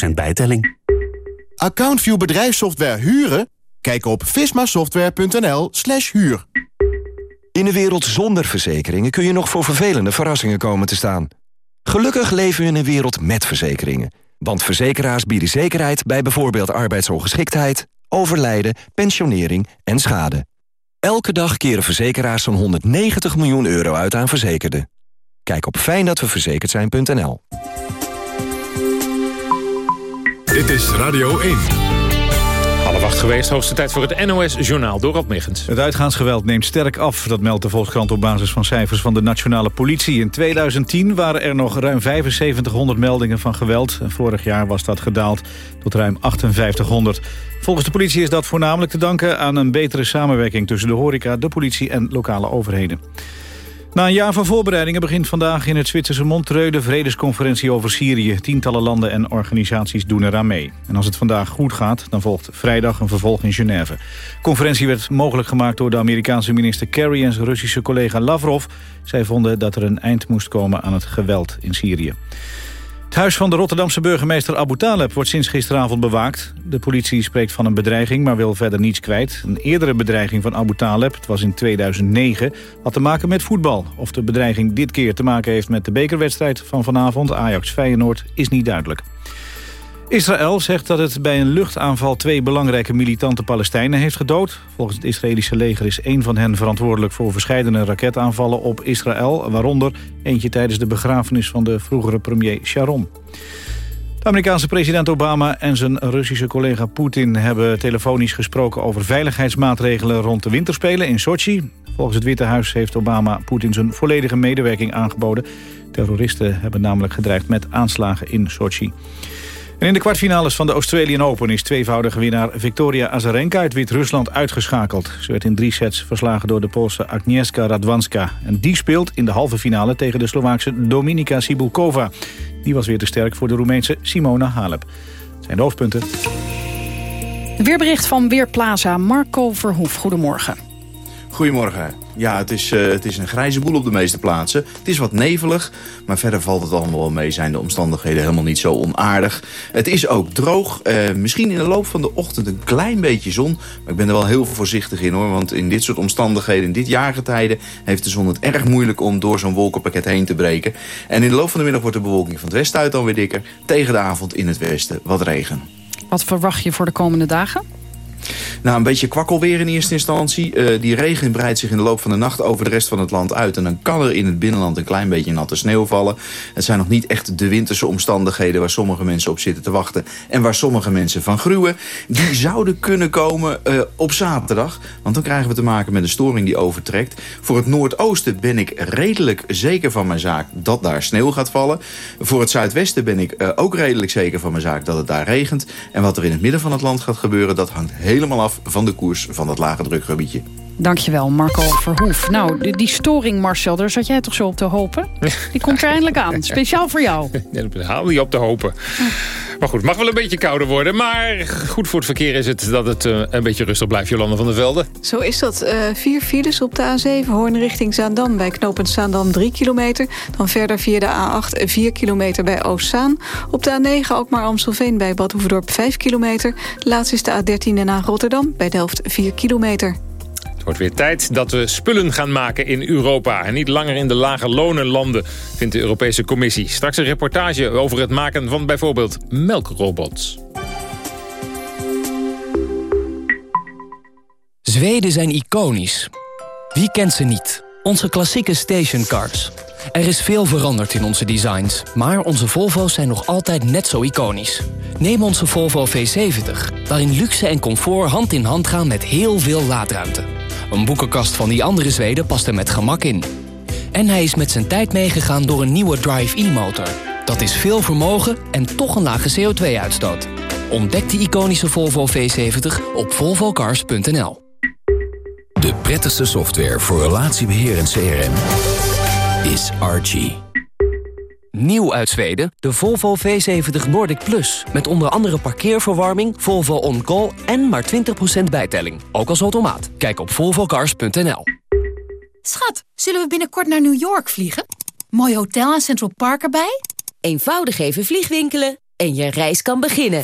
20% bijtelling. AccountView bedrijfssoftware huren? Kijk op vismasoftware.nl slash huur. In een wereld zonder verzekeringen kun je nog voor vervelende verrassingen komen te staan. Gelukkig leven we in een wereld met verzekeringen. Want verzekeraars bieden zekerheid bij bijvoorbeeld arbeidsongeschiktheid, overlijden, pensionering en schade. Elke dag keren verzekeraars zo'n 190 miljoen euro uit aan verzekerden. Kijk op fijndatweverzekerd zijn.nl. Dit is Radio 1. Half acht geweest, hoogste tijd voor het NOS-journaal. Dorot Megens. Het uitgaansgeweld neemt sterk af. Dat meldt de Volkskrant op basis van cijfers van de nationale politie. In 2010 waren er nog ruim 7500 meldingen van geweld. Vorig jaar was dat gedaald tot ruim 5800. Volgens de politie is dat voornamelijk te danken aan een betere samenwerking... tussen de horeca, de politie en lokale overheden. Na een jaar van voorbereidingen begint vandaag in het Zwitserse Montreux... de vredesconferentie over Syrië. Tientallen landen en organisaties doen eraan mee. En als het vandaag goed gaat, dan volgt vrijdag een vervolg in Genève. De conferentie werd mogelijk gemaakt door de Amerikaanse minister Kerry... en zijn Russische collega Lavrov. Zij vonden dat er een eind moest komen aan het geweld in Syrië. Het huis van de Rotterdamse burgemeester Abu Taleb wordt sinds gisteravond bewaakt. De politie spreekt van een bedreiging, maar wil verder niets kwijt. Een eerdere bedreiging van Abu Taleb, het was in 2009, had te maken met voetbal. Of de bedreiging dit keer te maken heeft met de bekerwedstrijd van vanavond, Ajax-Feyenoord, is niet duidelijk. Israël zegt dat het bij een luchtaanval twee belangrijke militante Palestijnen heeft gedood. Volgens het Israëlische leger is één van hen verantwoordelijk voor verschillende raketaanvallen op Israël. Waaronder eentje tijdens de begrafenis van de vroegere premier Sharon. De Amerikaanse president Obama en zijn Russische collega Poetin hebben telefonisch gesproken over veiligheidsmaatregelen rond de winterspelen in Sochi. Volgens het Witte Huis heeft Obama Poetin zijn volledige medewerking aangeboden. Terroristen hebben namelijk gedreigd met aanslagen in Sochi. En in de kwartfinales van de Australian Open is tweevoudige winnaar Victoria Azarenka uit Wit-Rusland uitgeschakeld. Ze werd in drie sets verslagen door de Poolse Agnieszka Radwanska. En die speelt in de halve finale tegen de Slovaakse Dominika Sibulkova. Die was weer te sterk voor de Roemeense Simona Halep. Dat zijn de hoofdpunten. Weerbericht van Weerplaza, Marco Verhoef. Goedemorgen. Goedemorgen. Ja, het is, uh, het is een grijze boel op de meeste plaatsen. Het is wat nevelig, maar verder valt het allemaal wel mee. Zijn de omstandigheden helemaal niet zo onaardig. Het is ook droog. Uh, misschien in de loop van de ochtend een klein beetje zon. Maar ik ben er wel heel voorzichtig in hoor. Want in dit soort omstandigheden, in dit jaargetijde... heeft de zon het erg moeilijk om door zo'n wolkenpakket heen te breken. En in de loop van de middag wordt de bewolking van het westen uit dan weer dikker. Tegen de avond in het westen wat regen. Wat verwacht je voor de komende dagen? Nou, een beetje kwakkelweer in eerste instantie. Uh, die regen breidt zich in de loop van de nacht over de rest van het land uit. En dan kan er in het binnenland een klein beetje natte sneeuw vallen. Het zijn nog niet echt de winterse omstandigheden waar sommige mensen op zitten te wachten. En waar sommige mensen van gruwen. Die zouden kunnen komen uh, op zaterdag. Want dan krijgen we te maken met een storing die overtrekt. Voor het noordoosten ben ik redelijk zeker van mijn zaak dat daar sneeuw gaat vallen. Voor het zuidwesten ben ik uh, ook redelijk zeker van mijn zaak dat het daar regent. En wat er in het midden van het land gaat gebeuren, dat hangt heel helemaal af van de koers van dat lage drukgebiedje. Dankjewel, Marco Verhoef. Nou, die, die, storing, Marcel, daar zat jij toch zo op te hopen? Die komt er eindelijk aan, speciaal voor jou. Nee, daar haal je op te hopen. Maar goed, mag wel een beetje kouder worden. Maar goed voor het verkeer is het dat het uh, een beetje rustig blijft, Jolanda van der Velde. Zo is dat. Uh, vier files op de A7, Hoorn richting Zaandam. Bij knooppunt Zaandam 3 kilometer. Dan verder via de A8 4 kilometer bij Oostzaan. Op de A9 ook maar Amstelveen bij Bad Hoeverdorp 5 kilometer. Laatst is de A13 en A Rotterdam bij Delft 4 kilometer. Het wordt weer tijd dat we spullen gaan maken in Europa... en niet langer in de lage lonenlanden, vindt de Europese Commissie. Straks een reportage over het maken van bijvoorbeeld melkrobots. Zweden zijn iconisch. Wie kent ze niet? Onze klassieke stationcars. Er is veel veranderd in onze designs, maar onze Volvo's zijn nog altijd net zo iconisch. Neem onze Volvo V70, waarin luxe en comfort hand in hand gaan met heel veel laadruimte. Een boekenkast van die andere Zweden past er met gemak in. En hij is met zijn tijd meegegaan door een nieuwe Drive E-motor. Dat is veel vermogen en toch een lage CO2-uitstoot. Ontdek de iconische Volvo V70 op volvocars.nl. De prettigste software voor relatiebeheer en CRM is Archie. Nieuw uit Zweden, de Volvo V70 Nordic Plus. Met onder andere parkeerverwarming, Volvo On Call en maar 20% bijtelling. Ook als automaat. Kijk op volvocars.nl. Schat, zullen we binnenkort naar New York vliegen? Mooi hotel en Central Park erbij? Eenvoudig even vliegwinkelen en je reis kan beginnen.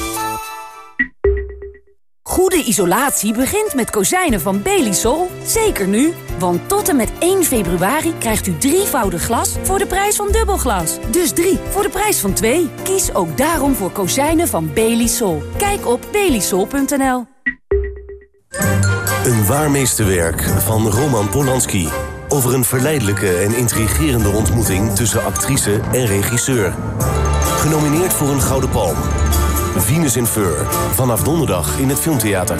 Goede isolatie begint met kozijnen van Belisol. Zeker nu, want tot en met 1 februari krijgt u drievoudig glas voor de prijs van dubbelglas. Dus drie voor de prijs van twee. Kies ook daarom voor kozijnen van Belisol. Kijk op belisol.nl. Een waar meesterwerk van Roman Polanski. Over een verleidelijke en intrigerende ontmoeting tussen actrice en regisseur. Genomineerd voor een Gouden Palm. Venus in Fur. Vanaf donderdag in het Filmtheater.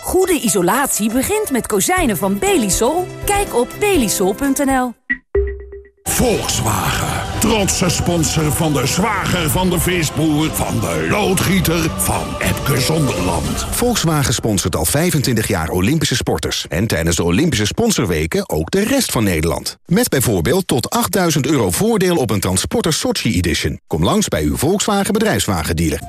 Goede isolatie begint met kozijnen van Belisol. Kijk op belisol.nl. Volkswagen. Trotse sponsor van de zwager van de visboer... van de loodgieter van Epke Zonderland. Volkswagen sponsort al 25 jaar Olympische sporters. En tijdens de Olympische sponsorweken ook de rest van Nederland. Met bijvoorbeeld tot 8000 euro voordeel op een Transporter Sochi Edition. Kom langs bij uw Volkswagen bedrijfswagendealer.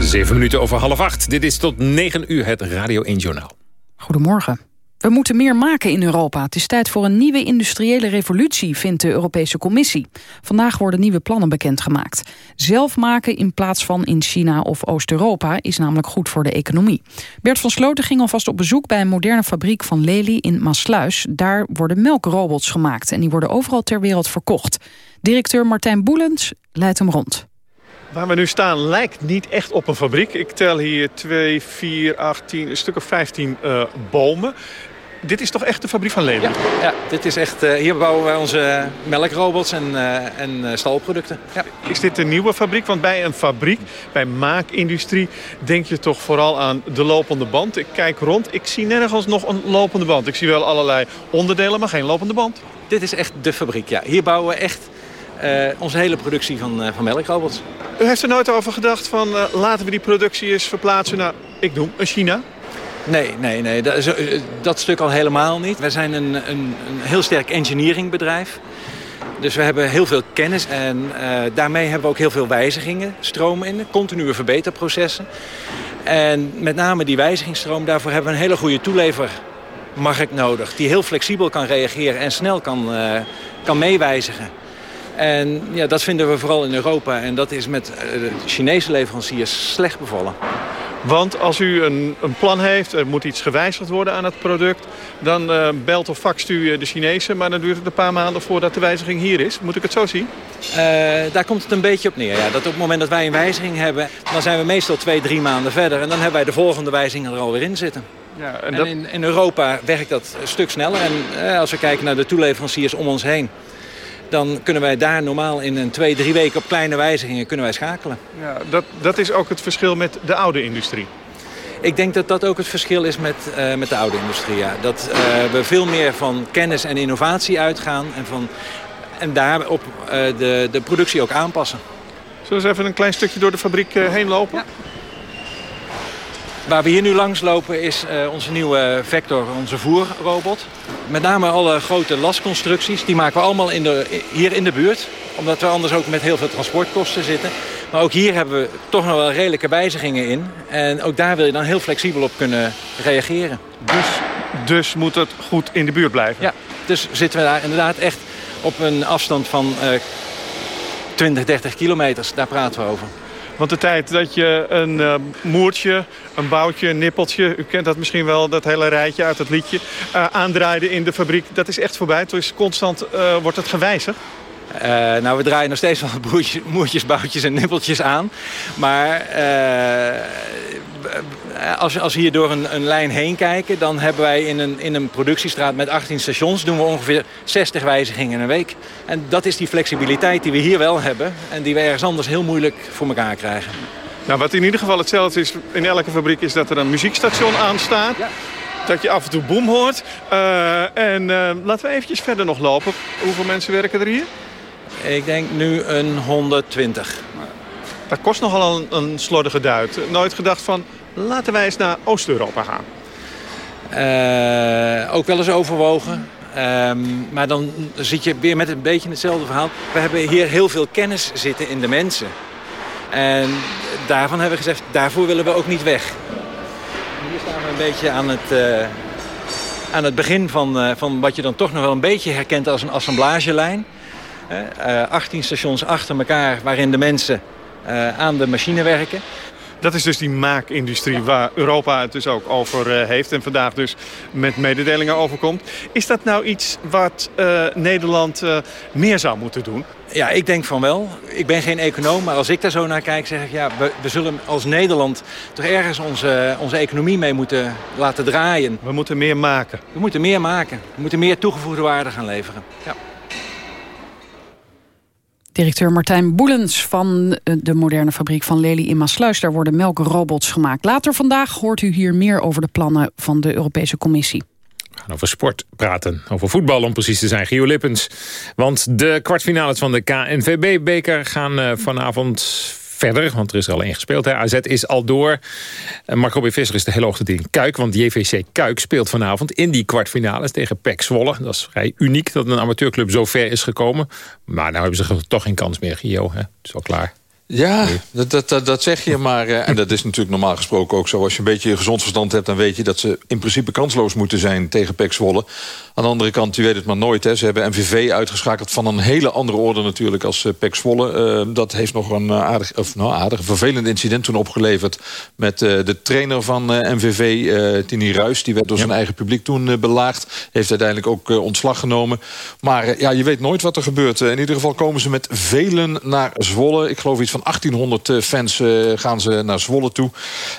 Zeven minuten over half acht. Dit is tot negen uur het Radio 1 Journaal. Goedemorgen. We moeten meer maken in Europa. Het is tijd voor een nieuwe industriële revolutie, vindt de Europese Commissie. Vandaag worden nieuwe plannen bekendgemaakt. Zelf maken in plaats van in China of Oost-Europa is namelijk goed voor de economie. Bert van Sloten ging alvast op bezoek bij een moderne fabriek van Lely in Maasluis. Daar worden melkrobots gemaakt en die worden overal ter wereld verkocht. Directeur Martijn Boelens leidt hem rond. Waar we nu staan lijkt niet echt op een fabriek. Ik tel hier 2, 4, 8, 10, een stuk of 15 uh, bomen. Dit is toch echt de fabriek van Lely? Ja, ja dit is echt, uh, hier bouwen wij onze melkrobots en, uh, en stalproducten. Ja. Is dit een nieuwe fabriek? Want bij een fabriek, bij maakindustrie, denk je toch vooral aan de lopende band. Ik kijk rond, ik zie nergens nog een lopende band. Ik zie wel allerlei onderdelen, maar geen lopende band. Dit is echt de fabriek, ja. Hier bouwen we echt uh, onze hele productie van, uh, van melkrobots. U heeft er nooit over gedacht van uh, laten we die productie eens verplaatsen naar, ik noem, China? Nee, nee, nee. Dat, dat stuk al helemaal niet. Wij zijn een, een, een heel sterk engineeringbedrijf. Dus we hebben heel veel kennis en daarmee hebben we ook heel veel wijzigingen, stromen in, continue verbeterprocessen. En met name die wijzigingsstroom, daarvoor hebben we een hele goede toelevermarkt nodig. Die heel flexibel kan reageren en snel kan, kan meewijzigen. En ja, dat vinden we vooral in Europa. En dat is met de Chinese leveranciers slecht bevallen. Want als u een, een plan heeft, er moet iets gewijzigd worden aan het product... dan uh, belt of faxt u de Chinezen, maar dan duurt het een paar maanden voordat de wijziging hier is. Moet ik het zo zien? Uh, daar komt het een beetje op neer. Ja. Dat op het moment dat wij een wijziging hebben, dan zijn we meestal twee, drie maanden verder. En dan hebben wij de volgende wijziging er alweer in zitten. Ja, en, dat... en in, in, Europa werkt dat een stuk sneller. En uh, als we kijken naar de toeleveranciers om ons heen dan kunnen wij daar normaal in een twee, drie weken op kleine wijzigingen kunnen wij schakelen. Ja, dat, dat is ook het verschil met de oude industrie. Ik denk dat dat ook het verschil is met, uh, met de oude industrie. Ja. Dat uh, we veel meer van kennis en innovatie uitgaan en, van, en daarop uh, de, de productie ook aanpassen. Zullen we eens even een klein stukje door de fabriek heen lopen? Ja. Waar we hier nu langs lopen is uh, onze nieuwe Vector, onze voerrobot. Met name alle grote lastconstructies, die maken we allemaal in de, hier in de buurt. Omdat we anders ook met heel veel transportkosten zitten. Maar ook hier hebben we toch nog wel redelijke wijzigingen in. En ook daar wil je dan heel flexibel op kunnen reageren. Dus, dus moet het goed in de buurt blijven? Ja, dus zitten we daar inderdaad echt op een afstand van uh, 20, 30 kilometers. Daar praten we over. Want de tijd dat je een uh, moertje, een boutje, een nippeltje... u kent dat misschien wel, dat hele rijtje uit het liedje... Uh, aandraaide in de fabriek, dat is echt voorbij. Dus constant uh, wordt het gewijzigd. Uh, nou, we draaien nog steeds wel moertjes, moertjes, boutjes en nippeltjes aan. Maar uh, als, als we hier door een, een, lijn heen kijken... dan hebben wij in een, in een productiestraat met 18 stations... doen we ongeveer 60 wijzigingen in een week. En dat is die flexibiliteit die we hier wel hebben... en die we ergens anders heel moeilijk voor elkaar krijgen. Nou, wat in ieder geval hetzelfde is in elke fabriek... is dat er een muziekstation aanstaat. Ja. Dat je af en toe boem hoort. Uh, en laten we eventjes verder nog lopen. Hoeveel mensen werken er hier? Ik denk nu een 120. Dat kost nogal een, een slordige duit. Nooit gedacht van, laten wij eens naar Oost-Europa gaan. Uh, ook wel eens overwogen. Um, maar dan zit je weer met een beetje hetzelfde verhaal. We hebben hier heel veel kennis zitten in de mensen. En daarvan hebben we gezegd, daarvoor willen we ook niet weg. Hier staan we een beetje aan het, uh, aan het begin van, uh, van wat je dan toch nog wel een beetje herkent als een assemblagelijn. Uh, 18 stations achter elkaar waarin de mensen uh, aan de machine werken. Dat is dus die maakindustrie waar Europa het dus ook over uh, heeft... en vandaag dus met mededelingen overkomt. Is dat nou iets wat uh, Nederland meer zou moeten doen? Ja, ik denk van wel. Ik ben geen econoom, maar als ik daar zo naar kijk... zeg ik, ja, we, we zullen als Nederland toch ergens onze, onze economie mee moeten laten draaien. We moeten meer maken. We moeten meer maken. We moeten meer toegevoegde waarde gaan leveren. Ja. Directeur Martijn Boelens van de moderne fabriek van Lely in Maasluis. Daar worden melkrobots gemaakt. Later vandaag hoort u hier meer over de plannen van de Europese Commissie. We gaan over sport praten. Over voetbal om precies te zijn. Gio Lippens. Want de kwartfinales van de KNVB-beker gaan uh, vanavond verder, want er is er al één gespeeld. Hè. AZ is al door. Marco B. Visser is de hele ochtend in Kuik, want JVC Kuik speelt vanavond in die kwartfinales tegen PEC Zwolle. Dat is vrij uniek dat een amateurclub zo ver is gekomen. Maar nou hebben ze toch geen kans meer, Gio. Het is al klaar. Ja, dat, dat, dat, zeg je maar. Uh, en dat is natuurlijk normaal gesproken ook zo. Als je een beetje gezond verstand hebt... dan weet je dat ze in principe kansloos moeten zijn tegen PEC Zwolle. Aan de andere kant, je weet het maar nooit. Hè. Ze hebben MVV uitgeschakeld van een hele andere orde natuurlijk als uh, PEC Zwolle. Uh, dat heeft nog een aardig, of, nou, aardig vervelend incident toen opgeleverd... met de trainer van MVV, Tini Ruis. Die werd door ja. zijn eigen publiek toen belaagd. Heeft uiteindelijk ook ontslag genomen. Maar ja, je weet nooit wat er gebeurt. in ieder geval komen ze met velen naar Zwolle. Ik geloof iets van 1800 fans uh, gaan ze naar Zwolle toe.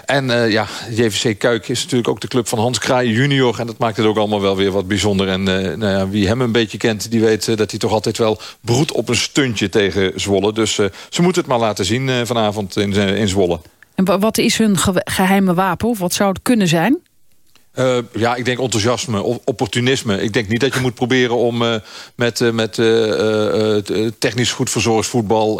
En uh, ja, JVC Kuik is natuurlijk ook de club van Hans Kraaien junior. En dat maakt het ook allemaal wel weer wat bijzonder. En nou ja, wie hem een beetje kent, die weet dat hij toch altijd wel broedt op een stuntje tegen Zwolle. Dus ze moeten het maar laten zien vanavond in, in Zwolle. En wat is hun ge geheime wapen? Of wat zou het kunnen zijn? Uh, ja, ik denk enthousiasme, opportunisme. Ik denk niet dat je moet proberen om uh, met, uh, met technisch goed verzorgd voetbal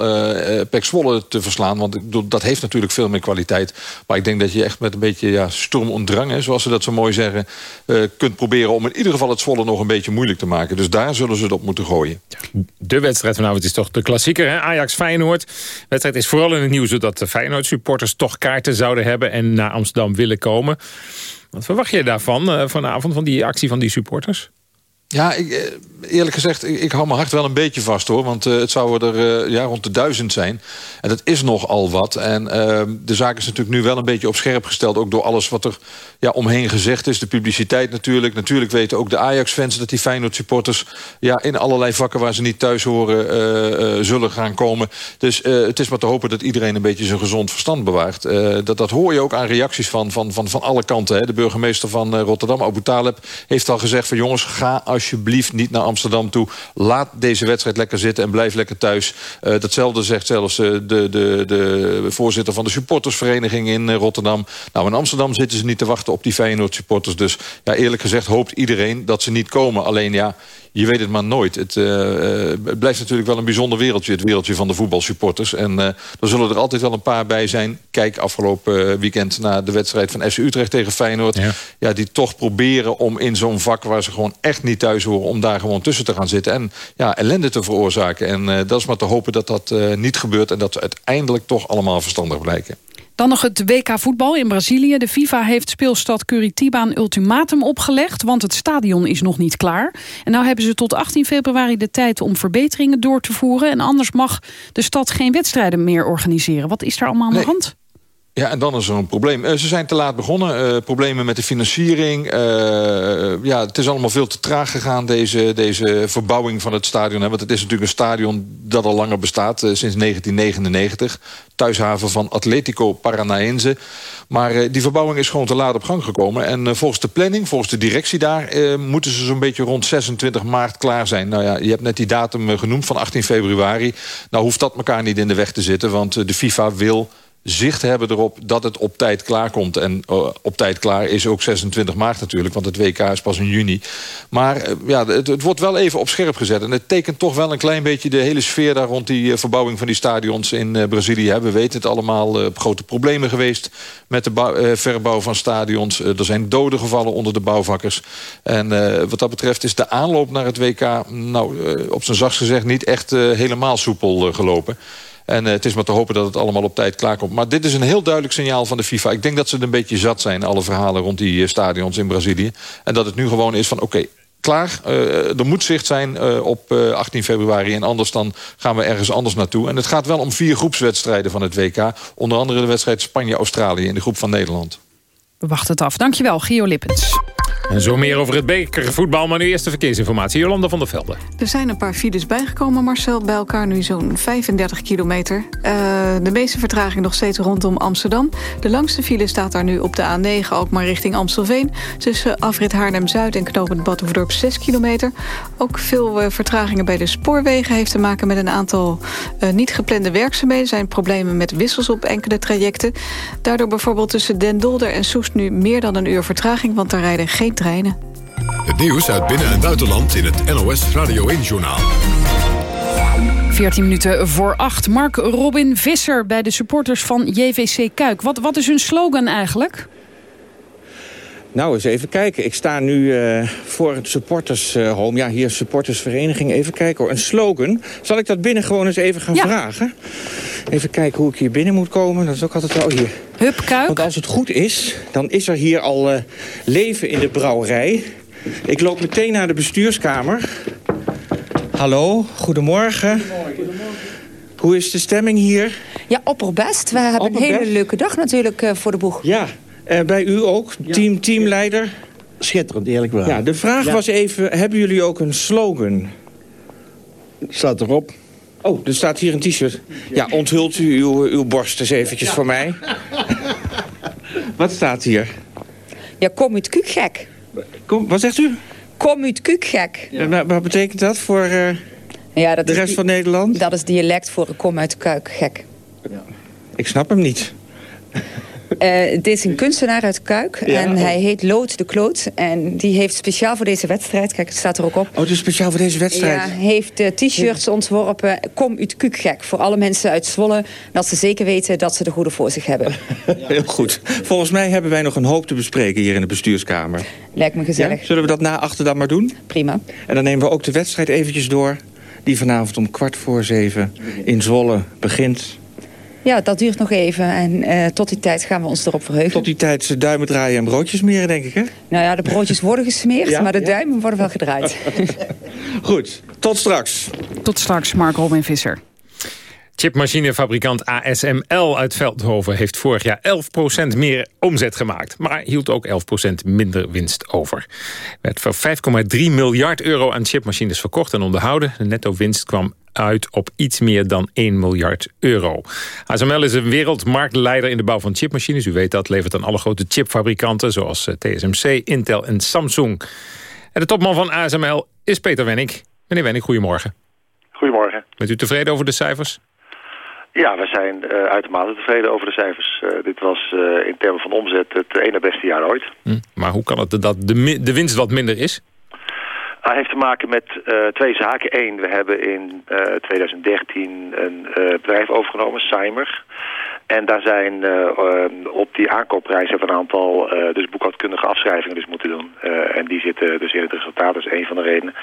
Pek Zwolle te verslaan. Want dat heeft natuurlijk veel meer kwaliteit. Maar ik denk dat je echt met een beetje ja, storm en drang, hè, zoals ze dat zo mooi zeggen... kunt proberen om in ieder geval het Zwolle nog een beetje moeilijk te maken. Dus daar zullen ze het op moeten gooien. De wedstrijd vanavond is toch de klassieker, Ajax-Feyenoord. De wedstrijd is vooral in het nieuws dat de Feyenoord-supporters toch kaarten zouden hebben... en naar Amsterdam willen komen. Wat verwacht je daarvan, uh, vanavond, van die actie van die supporters? Ja, ik, eerlijk gezegd, ik, hou mijn hart wel een beetje vast hoor. Want uh, het zouden er uh, ja, rond de duizend zijn. En dat is nogal wat. En uh, de zaak is natuurlijk nu wel een beetje op scherp gesteld. Ook door alles wat er ja, omheen gezegd is. De publiciteit natuurlijk. Natuurlijk weten ook de Ajax-fans dat die Feyenoord-supporters... Ja, in allerlei vakken waar ze niet thuis horen zullen gaan komen. Dus het is maar te hopen dat iedereen een beetje zijn gezond verstand bewaart. dat, dat hoor je ook aan reacties van, van, van, van alle kanten. Hè. De burgemeester van Rotterdam, Abu Taleb, heeft al gezegd van... jongens, ga als alsjeblieft niet naar Amsterdam toe. Laat deze wedstrijd lekker zitten en blijf lekker thuis. Uh, datzelfde zegt zelfs uh, de, de, de voorzitter van de supportersvereniging in Rotterdam. Nou, in Amsterdam zitten ze niet te wachten op die Feyenoord supporters. Dus ja, eerlijk gezegd hoopt iedereen dat ze niet komen. Alleen ja, je weet het maar nooit. Het, uh, het, blijft natuurlijk wel een bijzonder wereldje, het wereldje van de voetbalsupporters. En uh, er zullen er altijd wel een paar bij zijn. Kijk afgelopen weekend naar de wedstrijd van FC Utrecht tegen Feyenoord. Ja. ja die toch proberen om in zo'n vak waar ze gewoon echt niet thuis horen... om daar gewoon tussen te gaan zitten en ja, ellende te veroorzaken. En dat is maar te hopen dat dat niet gebeurt... en dat we uiteindelijk toch allemaal verstandig blijken. Dan nog het WK voetbal in Brazilië. De FIFA heeft speelstad Curitiba een ultimatum opgelegd... want het stadion is nog niet klaar. En nou hebben ze tot 18 februari de tijd om verbeteringen door te voeren... en anders mag de stad geen wedstrijden meer organiseren. Wat is daar allemaal aan nee. de hand? Ja, en dan is er een probleem. Uh, ze zijn te laat begonnen. Uh, problemen met de financiering. Uh, ja, het is allemaal veel te traag gegaan, deze, deze verbouwing van het stadion. Hè? Want het is natuurlijk een stadion dat al langer bestaat, sinds 1999. Thuishaven van Atletico Paranaense. Maar die verbouwing is gewoon te laat op gang gekomen. En volgens de planning, volgens de directie daar... moeten ze zo'n beetje rond 26 maart klaar zijn. Nou ja, je hebt net die datum genoemd van 18 februari. Nou hoeft dat elkaar niet in de weg te zitten, want de FIFA wil zicht hebben erop dat het op tijd klaar komt. En uh, op tijd klaar is ook 26 maart natuurlijk, want het WK is pas in juni. Maar uh, ja, het, wordt wel even op scherp gezet. En het tekent toch wel een klein beetje de hele sfeer daar... rond die uh, verbouwing van die stadions in Brazilië. We weten het allemaal, grote problemen geweest... met de bouw, verbouw van stadions. er zijn doden gevallen onder de bouwvakkers. En wat dat betreft is de aanloop naar het WK... nou, op zijn zachtst gezegd niet echt helemaal soepel gelopen. En uh, het is maar te hopen dat het allemaal op tijd klaarkomt. Maar dit is een heel duidelijk signaal van de FIFA. Ik denk dat ze het een beetje zat zijn, alle verhalen rond die uh, stadions in Brazilië. En dat het nu gewoon is van, oké, klaar. Uh, er moet zicht zijn op uh, 18 februari. En anders dan gaan we ergens anders naartoe. En het gaat wel om vier groepswedstrijden van het WK. Onder andere de wedstrijd Spanje-Australië in de groep van Nederland. We wachten het af. Dankjewel, Gio Lippens. En zo meer over het bekervoetbal, maar nu eerst de verkeersinformatie. Jolanda van der Velde. Er zijn een paar files bijgekomen, Marcel. Bij elkaar nu zo'n 35 kilometer. Uh, de meeste vertraging nog steeds rondom Amsterdam. De langste file staat daar nu op de A9, ook maar richting Amstelveen. Tussen afrit Haarlem-Zuid en knooppunt Badhoevedorp 6 kilometer. Ook veel uh, vertragingen bij de spoorwegen heeft te maken met een aantal uh, niet geplande werkzaamheden. Er zijn problemen met wissels op enkele trajecten. Daardoor bijvoorbeeld tussen Den Dolder en Soest nu meer dan een uur vertraging, want daar rijden geen treinen. Het nieuws uit binnen- en buitenland in het NOS Radio 1-journaal. 14 minuten voor 8. Mark Robin Visser bij de supporters van JVC Kuik. Wat, wat is hun slogan eigenlijk? Nou, eens even kijken. Ik sta nu uh, voor het supportershome. Uh, ja, hier supportersvereniging. Even kijken hoor. Een slogan. Zal ik dat binnen gewoon eens even gaan ja. vragen? Even kijken hoe ik hier binnen moet komen. Dat is ook altijd wel hier. Hup, Kuik. Want als het goed is, dan is er hier al uh, leven in de brouwerij. Ik loop meteen naar de bestuurskamer. Hallo, goedemorgen. goedemorgen. Hoe is de stemming hier? Ja, opperbest. We hebben opperbest. een hele leuke dag natuurlijk uh, voor de boeg. Ja, uh, bij u ook, team, teamleider. Schitterend, eerlijk wel. Ja, de vraag ja. was even, hebben jullie ook een slogan? Staat erop. Oh, er staat hier een t-shirt. Ja, onthult u uw, uw borst eens eventjes ja. voor mij. Wat staat hier? Ja, kom uit kukgek. Kom, wat zegt u? Kom uit kukgek. Ja. Wat betekent dat voor uh, ja, dat de rest van Nederland? Dat is dialect voor kom uit kuik gek. Ja. Ik snap hem niet. Het is een kunstenaar uit Kuik. Ja, en oh. hij heet Lood de Kloot. En die heeft speciaal voor deze wedstrijd... Kijk, het staat er ook op. Oh, dus speciaal voor deze wedstrijd? Ja, heeft uh, t-shirts ontworpen. Kom uit Kukgek. Voor alle mensen uit Zwolle. Dat ze zeker weten dat ze de goede voor zich hebben. Heel goed. Volgens mij hebben wij nog een hoop te bespreken hier in de bestuurskamer. Lijkt me gezellig. Zullen we dat na achter dan maar doen? Prima. En dan nemen we ook de wedstrijd eventjes door. Die vanavond om kwart voor zeven in Zwolle begint. Ja, dat duurt nog even. En uh, tot die tijd gaan we ons erop verheugen. Tot die tijd duimen draaien en broodjes smeren, denk ik, hè? Nou ja, de broodjes worden gesmeerd, ja? maar de duimen worden wel gedraaid. Goed, tot straks. Tot straks, Mark Robin Visser. Chipmachinefabrikant ASML uit Veldhoven heeft vorig jaar 11% meer omzet gemaakt. Maar hield ook 11% minder winst over. Er werd voor 5,3 miljard euro aan chipmachines verkocht en onderhouden. De netto winst kwam uit op iets meer dan 1 miljard euro. ASML is een wereldmarktleider in de bouw van chipmachines. U weet dat, levert aan alle grote chipfabrikanten zoals TSMC, Intel en Samsung. En de topman van ASML is Peter Wenning. Meneer Wenning, goedemorgen. Goedemorgen. Bent u tevreden over de cijfers? Ja, we zijn uh, uitermate tevreden over de cijfers. Uh, dit was uh, in termen van omzet het ene beste jaar ooit. Hm, maar hoe kan het dat de, de winst wat minder is? Hij heeft te maken met uh, twee zaken. Eén, we hebben in uh, 2013 een uh, bedrijf overgenomen, Cymer. En daar zijn op die we een aantal dus boekhoudkundige afschrijvingen dus moeten doen. en die zitten dus in het resultaat, dat is één van de redenen.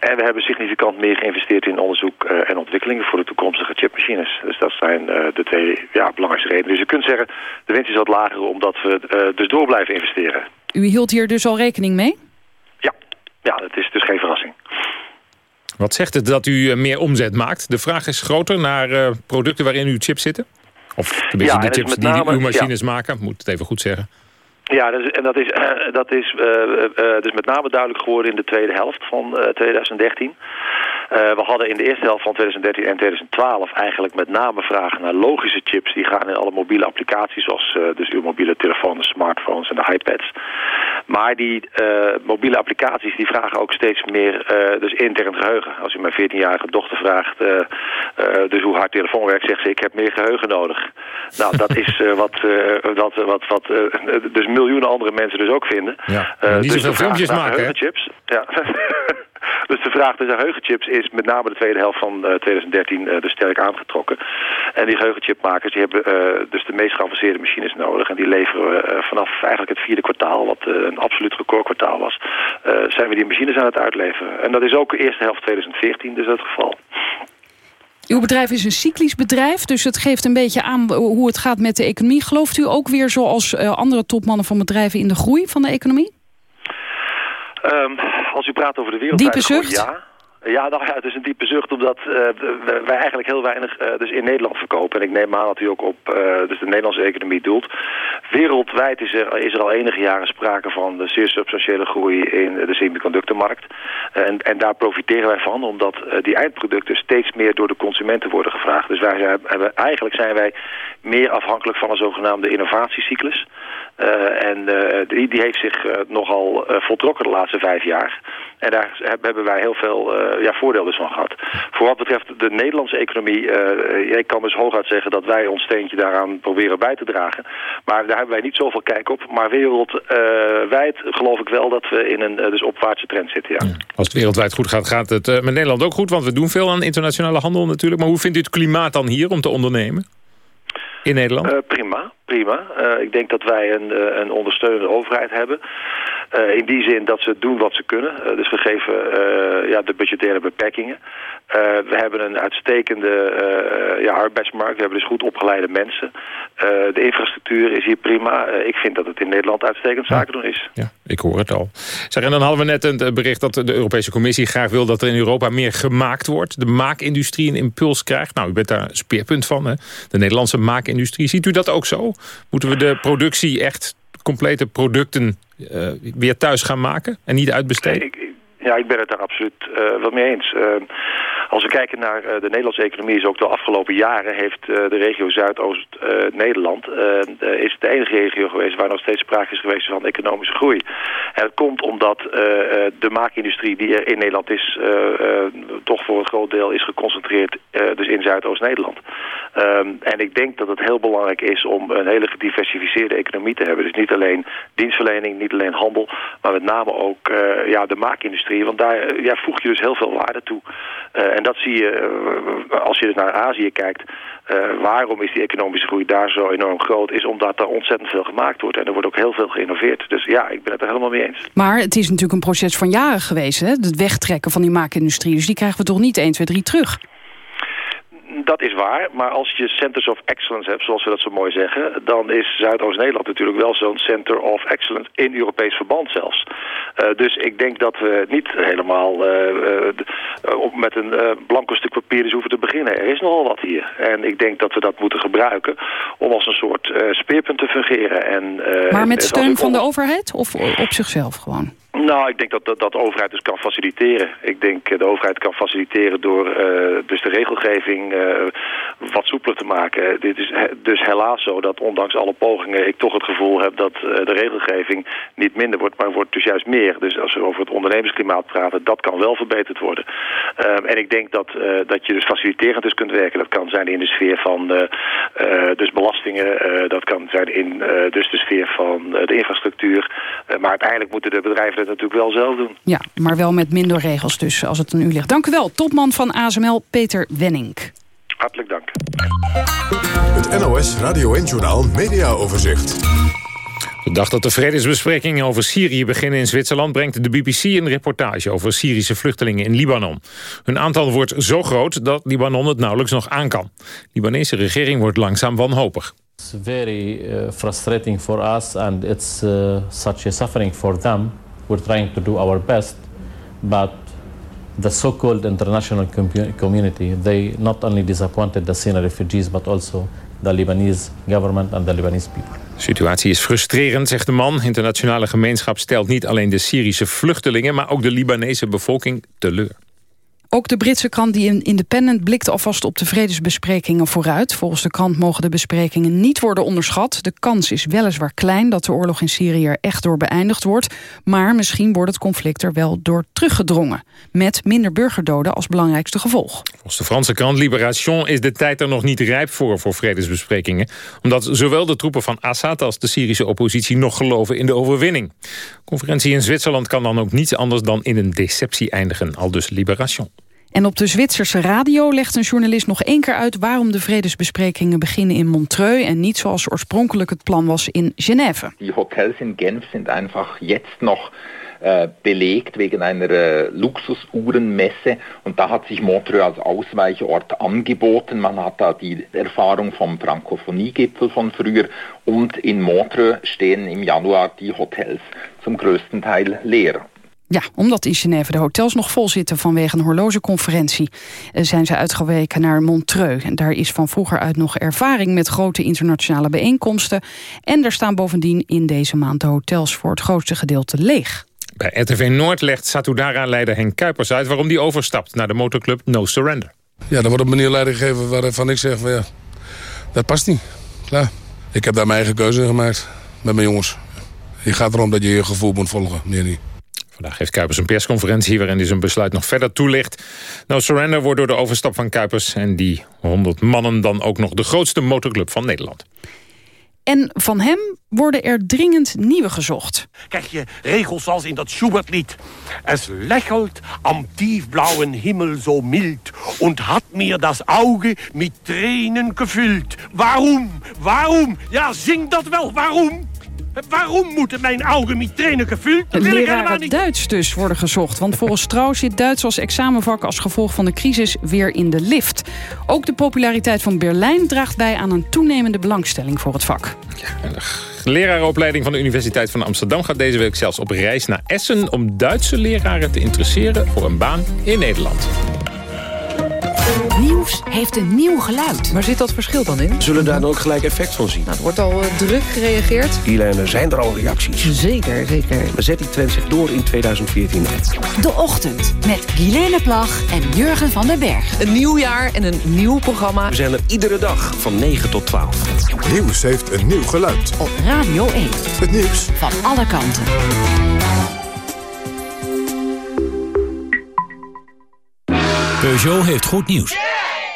En we hebben significant meer geïnvesteerd in onderzoek en ontwikkelingen voor de toekomstige chipmachines. Dus dat zijn de twee ja, belangrijkste redenen. Dus je kunt zeggen, de winst is wat lager omdat we dus door blijven investeren. U hield hier dus al rekening mee? Ja, het is dus geen verrassing. Wat zegt het dat u meer omzet maakt? De vraag is groter naar uh, producten waarin uw chips zitten? Of tenminste ja, de chips name, die uw machines ja. maken, moet het even goed zeggen. Ja, dus, en dat is, uh, dat is uh, uh, dus met name duidelijk geworden in de tweede helft van 2013. We hadden in de eerste helft van 2013 en 2012 eigenlijk met name vragen naar logische chips. Die gaan in alle mobiele applicaties zoals dus uw mobiele telefoon, de smartphones en de iPads. Maar die mobiele applicaties die vragen ook steeds meer dus intern geheugen. Als u mijn 14-jarige dochter vraagt dus hoe haar telefoon werkt, zegt ze ik heb meer geheugen nodig. Nou, dat is wat, wat, wat, wat dus miljoenen andere mensen dus ook vinden. Ja, die dus zoveel filmpjes maken, hè? chips. Ja. dus de vraag naar geheugenchips is met name de tweede helft van uh, 2013 uh, dus sterk aangetrokken. En die geheugenchipmakers die hebben dus de meest geavanceerde machines nodig. En die leveren vanaf eigenlijk het vierde kwartaal, wat een absoluut recordkwartaal was, zijn we die machines aan het uitleveren. En dat is ook de eerste helft 2014 dus het geval. Uw bedrijf is een cyclisch bedrijf, dus het geeft een beetje aan hoe het gaat met de economie. Gelooft u ook weer zoals andere topmannen van bedrijven in de groei van de economie? Um, als u praat over de wereld. Diepe zucht? Ja. Ja, nou ja, het is een diepe zucht omdat uh, wij eigenlijk heel weinig uh, dus in Nederland verkopen. En ik neem aan dat u ook op uh, dus de Nederlandse economie doelt. Wereldwijd is er, is er al enige jaren sprake van de zeer substantiële groei in de semiconductormarkt. en, en daar profiteren wij van omdat die eindproducten steeds meer door de consumenten worden gevraagd. Dus wij zijn, hebben, eigenlijk zijn wij meer afhankelijk van een zogenaamde innovatiecyclus. En die, die heeft zich nogal voltrokken de laatste vijf jaar. En daar hebben wij heel veel ja, voordeel dus van gehad. Voor wat betreft de Nederlandse economie, ik kan dus hooguit zeggen dat wij ons steentje daaraan proberen bij te dragen. Maar daar hebben wij niet zoveel kijk op. Maar wereldwijd geloof ik wel dat we in een dus opwaartse trend zitten, ja. Als het wereldwijd goed gaat, gaat het met Nederland ook goed. Want we doen veel aan internationale handel natuurlijk. Maar hoe vindt u het klimaat dan hier om te ondernemen? In Nederland? Uh, prima, prima. Uh, ik denk dat wij een, uh, een ondersteunende overheid hebben. in die zin dat ze doen wat ze kunnen. dus we geven ja, de budgettaire beperkingen. we hebben een uitstekende ja, arbeidsmarkt. We hebben dus goed opgeleide mensen. de infrastructuur is hier prima. ik vind dat het in Nederland uitstekend zaken doen is. Ja, ik hoor het al. Zeg, en dan hadden we net een bericht dat de Europese Commissie graag wil... dat er in Europa meer gemaakt wordt. De maakindustrie een impuls krijgt. Nou, u bent daar een speerpunt van, hè? De Nederlandse maakindustrie. Ziet u dat ook zo? Moeten we de productie echt, complete producten... Uh, weer thuis gaan maken en niet uitbesteden? Ja, ik ben het daar absoluut uh, wel mee eens. Uh, als we kijken naar uh, de Nederlandse economie, is ook de afgelopen jaren heeft de regio Zuidoost-Nederland is de enige regio geweest waar nog steeds sprake is geweest van economische groei. En dat komt omdat de maakindustrie die er in Nederland is, toch voor een groot deel is geconcentreerd dus in Zuidoost-Nederland. Um, en ik denk dat het heel belangrijk is om een hele gediversificeerde economie te hebben. Dus niet alleen dienstverlening, niet alleen handel, maar met name ook ja, de maakindustrie. Want daar ja, voeg je dus heel veel waarde toe. Uh, en dat zie je, uh, als je dus naar Azië kijkt, waarom is die economische groei daar zo enorm groot, is omdat er ontzettend veel gemaakt wordt. En er wordt ook heel veel geïnnoveerd. Dus ja, ik ben het er helemaal mee eens. Maar het is natuurlijk een proces van jaren geweest, hè? het wegtrekken van die maakindustrie. Dus die krijgen we toch niet 1, 2, 3 terug? Dat is waar, maar als je Centers of Excellence hebt, zoals we dat zo mooi zeggen... dan is Zuidoost-Nederland natuurlijk wel zo'n Center of Excellence in Europees verband zelfs. Uh, dus ik denk dat we niet helemaal uh, uh, met een blanco stuk papier eens hoeven te beginnen. Er is nogal wat hier. En ik denk dat we dat moeten gebruiken om als een soort speerpunt te fungeren. En, maar met steun van de overheid of op zichzelf gewoon? Nou, ik denk dat, dat, de overheid dus kan faciliteren. Ik denk uh, de overheid kan faciliteren door uh, dus de regelgeving uh, wat soepeler te maken. Dit is dus helaas zo dat ondanks alle pogingen ik toch het gevoel heb dat de regelgeving niet minder wordt, maar wordt dus juist meer. Dus als we over het ondernemersklimaat praten, dat kan wel verbeterd worden. Um, en ik denk dat, dat je dus faciliterend dus kunt werken. Dat kan zijn in de sfeer van dus belastingen, dat kan zijn in dus de sfeer van de infrastructuur. maar uiteindelijk moeten de bedrijven het natuurlijk wel zelf doen. Ja, maar wel met minder regels dus, als het aan u ligt. Dank u wel, topman van ASML, Peter Wenning. Hartelijk dank. Het NOS Radio 1-journaal Media Overzicht. De dag dat de vredesbesprekingen over Syrië beginnen in Zwitserland... brengt de BBC een reportage over Syrische vluchtelingen in Libanon. Hun aantal wordt zo groot dat Libanon het nauwelijks nog aan kan. De Libanese regering wordt langzaam wanhopig. It's very uh, frustrating for us and it's uh, such a suffering for them. We're trying to do our best, but the so-called international community, they not only disappointed the Syrian refugees, but also the Lebanese government and the Lebanese people. De situatie is frustrerend, zegt de man. Internationale gemeenschap stelt niet alleen de Syrische vluchtelingen... maar ook de Libanese bevolking teleur. Ook de Britse krant The Independent blikt alvast op de vredesbesprekingen vooruit. Volgens de krant mogen de besprekingen niet worden onderschat. De kans is weliswaar klein dat de oorlog in Syrië er echt door beëindigd wordt. Maar misschien wordt het conflict er wel door teruggedrongen. Met minder burgerdoden als belangrijkste gevolg. Volgens de Franse krant Libération is de tijd er nog niet rijp voor... voor vredesbesprekingen. Omdat zowel de troepen van Assad als de Syrische oppositie nog geloven in de overwinning. conferentie in Zwitserland kan dan ook niets anders dan in een deceptie eindigen. Al dus Libération. En op de Zwitserse radio legt een journalist nog één keer uit... waarom de vredesbesprekingen beginnen in Montreux... en niet zoals oorspronkelijk het plan was in Genève. Die hotels in Genf zijn einfach jetzt nog äh, belegt wegen einer äh, Luxusuhrenmesse. Und da hat sich Montreux als Ausweichort angeboten. Man hat da die Erfahrung vom Frankophoniegipfel von früher. Und in Montreux stehen im Januar die Hotels zum größten Teil leer. Ja, omdat in Genève de hotels nog vol zitten vanwege een horlogeconferentie... Eh, zijn ze uitgeweken naar Montreux. En daar is van vroeger uit nog ervaring met grote internationale bijeenkomsten. En er staan bovendien in deze maand de hotels voor het grootste gedeelte leeg. Bij RTV Noord legt Satudara-leider Henk Kuipers uit... waarom die overstapt naar de motorclub No Surrender. Ja, er wordt een manier leiding gegeven waarvan ik zeg... Van, ja, dat past niet. Klaar. Ik heb daar mijn eigen keuze in gemaakt met mijn jongens. Je gaat erom dat je je gevoel moet volgen, meer niet. Vandaag geeft Kuipers een persconferentie waarin hij zijn besluit nog verder toelicht. No Surrender wordt door de overstap van Kuipers en die 100 mannen dan ook nog de grootste motorclub van Nederland. En van hem worden er dringend nieuwe gezocht. Krijg je regels zoals in dat Schubert-lied. Es lächelt am tiefblauen Himmel so mild... und hat mir das Auge mit Tränen gefüllt. Waarom? Waarom? Ja, zing dat wel. Waarom? Waarom moeten mijn ogen met trainen gevuld? Dat Leraren niet. Duits dus worden gezocht. Want volgens Strauss zit Duits als examenvak als gevolg van de crisis weer in de lift. Ook de populariteit van Berlijn draagt bij aan een toenemende belangstelling voor het vak. Ja, de leraaropleiding van de Universiteit van Amsterdam gaat deze week zelfs op reis naar Essen... om Duitse leraren te interesseren voor een baan in Nederland. Nieuws heeft een nieuw geluid. Waar zit dat verschil dan in? Zullen daar dan ook gelijk effect van zien? Nou, er wordt al uh, druk gereageerd. er zijn er al reacties. Zeker, zeker. Maar zet die trend zich door in 2014? De Ochtend met Guilaine Plag en Jurgen van den Berg. Een nieuw jaar en een nieuw programma. We zijn er iedere dag van 9 tot 12. Nieuws heeft een nieuw geluid. Op Radio 1. Het nieuws van alle kanten. Peugeot heeft goed nieuws.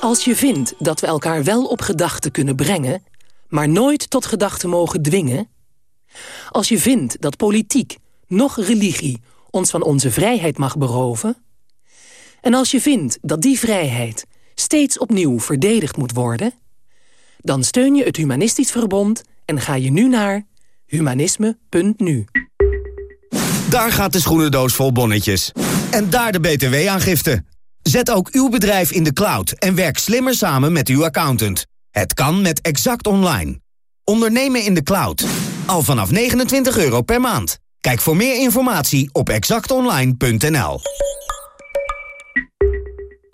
Als je vindt dat we elkaar wel op gedachten kunnen brengen... maar nooit tot gedachten mogen dwingen... als je vindt dat politiek, nog religie... ons van onze vrijheid mag beroven... en als je vindt dat die vrijheid steeds opnieuw verdedigd moet worden... dan steun je het Humanistisch Verbond en ga je nu naar humanisme.nu. Daar gaat de schoenendoos vol bonnetjes. En daar de btw-aangifte. Zet ook uw bedrijf in de cloud en werk slimmer samen met uw accountant. Het kan met Exact Online. Ondernemen in de cloud. Al vanaf 29 euro per maand. Kijk voor meer informatie op exactonline.nl.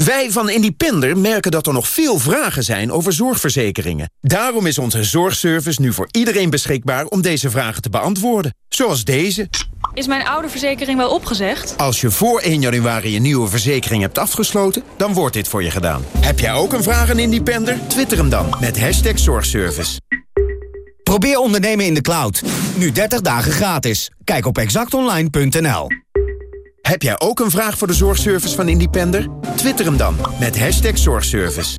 Wij van Independer merken dat er nog veel vragen zijn over zorgverzekeringen. Daarom is onze zorgservice nu voor iedereen beschikbaar om deze vragen te beantwoorden. Zoals deze. Is mijn oude verzekering wel opgezegd? Als je voor 1 januari een nieuwe verzekering hebt afgesloten, dan wordt dit voor je gedaan. Heb jij ook een vraag aan Independer? Twitter hem dan met hashtag zorgservice. Probeer ondernemen in de cloud. Nu 30 dagen gratis. Kijk op exactonline.nl. Heb jij ook een vraag voor de zorgservice van Independer? Twitter hem dan met hashtag zorgservice.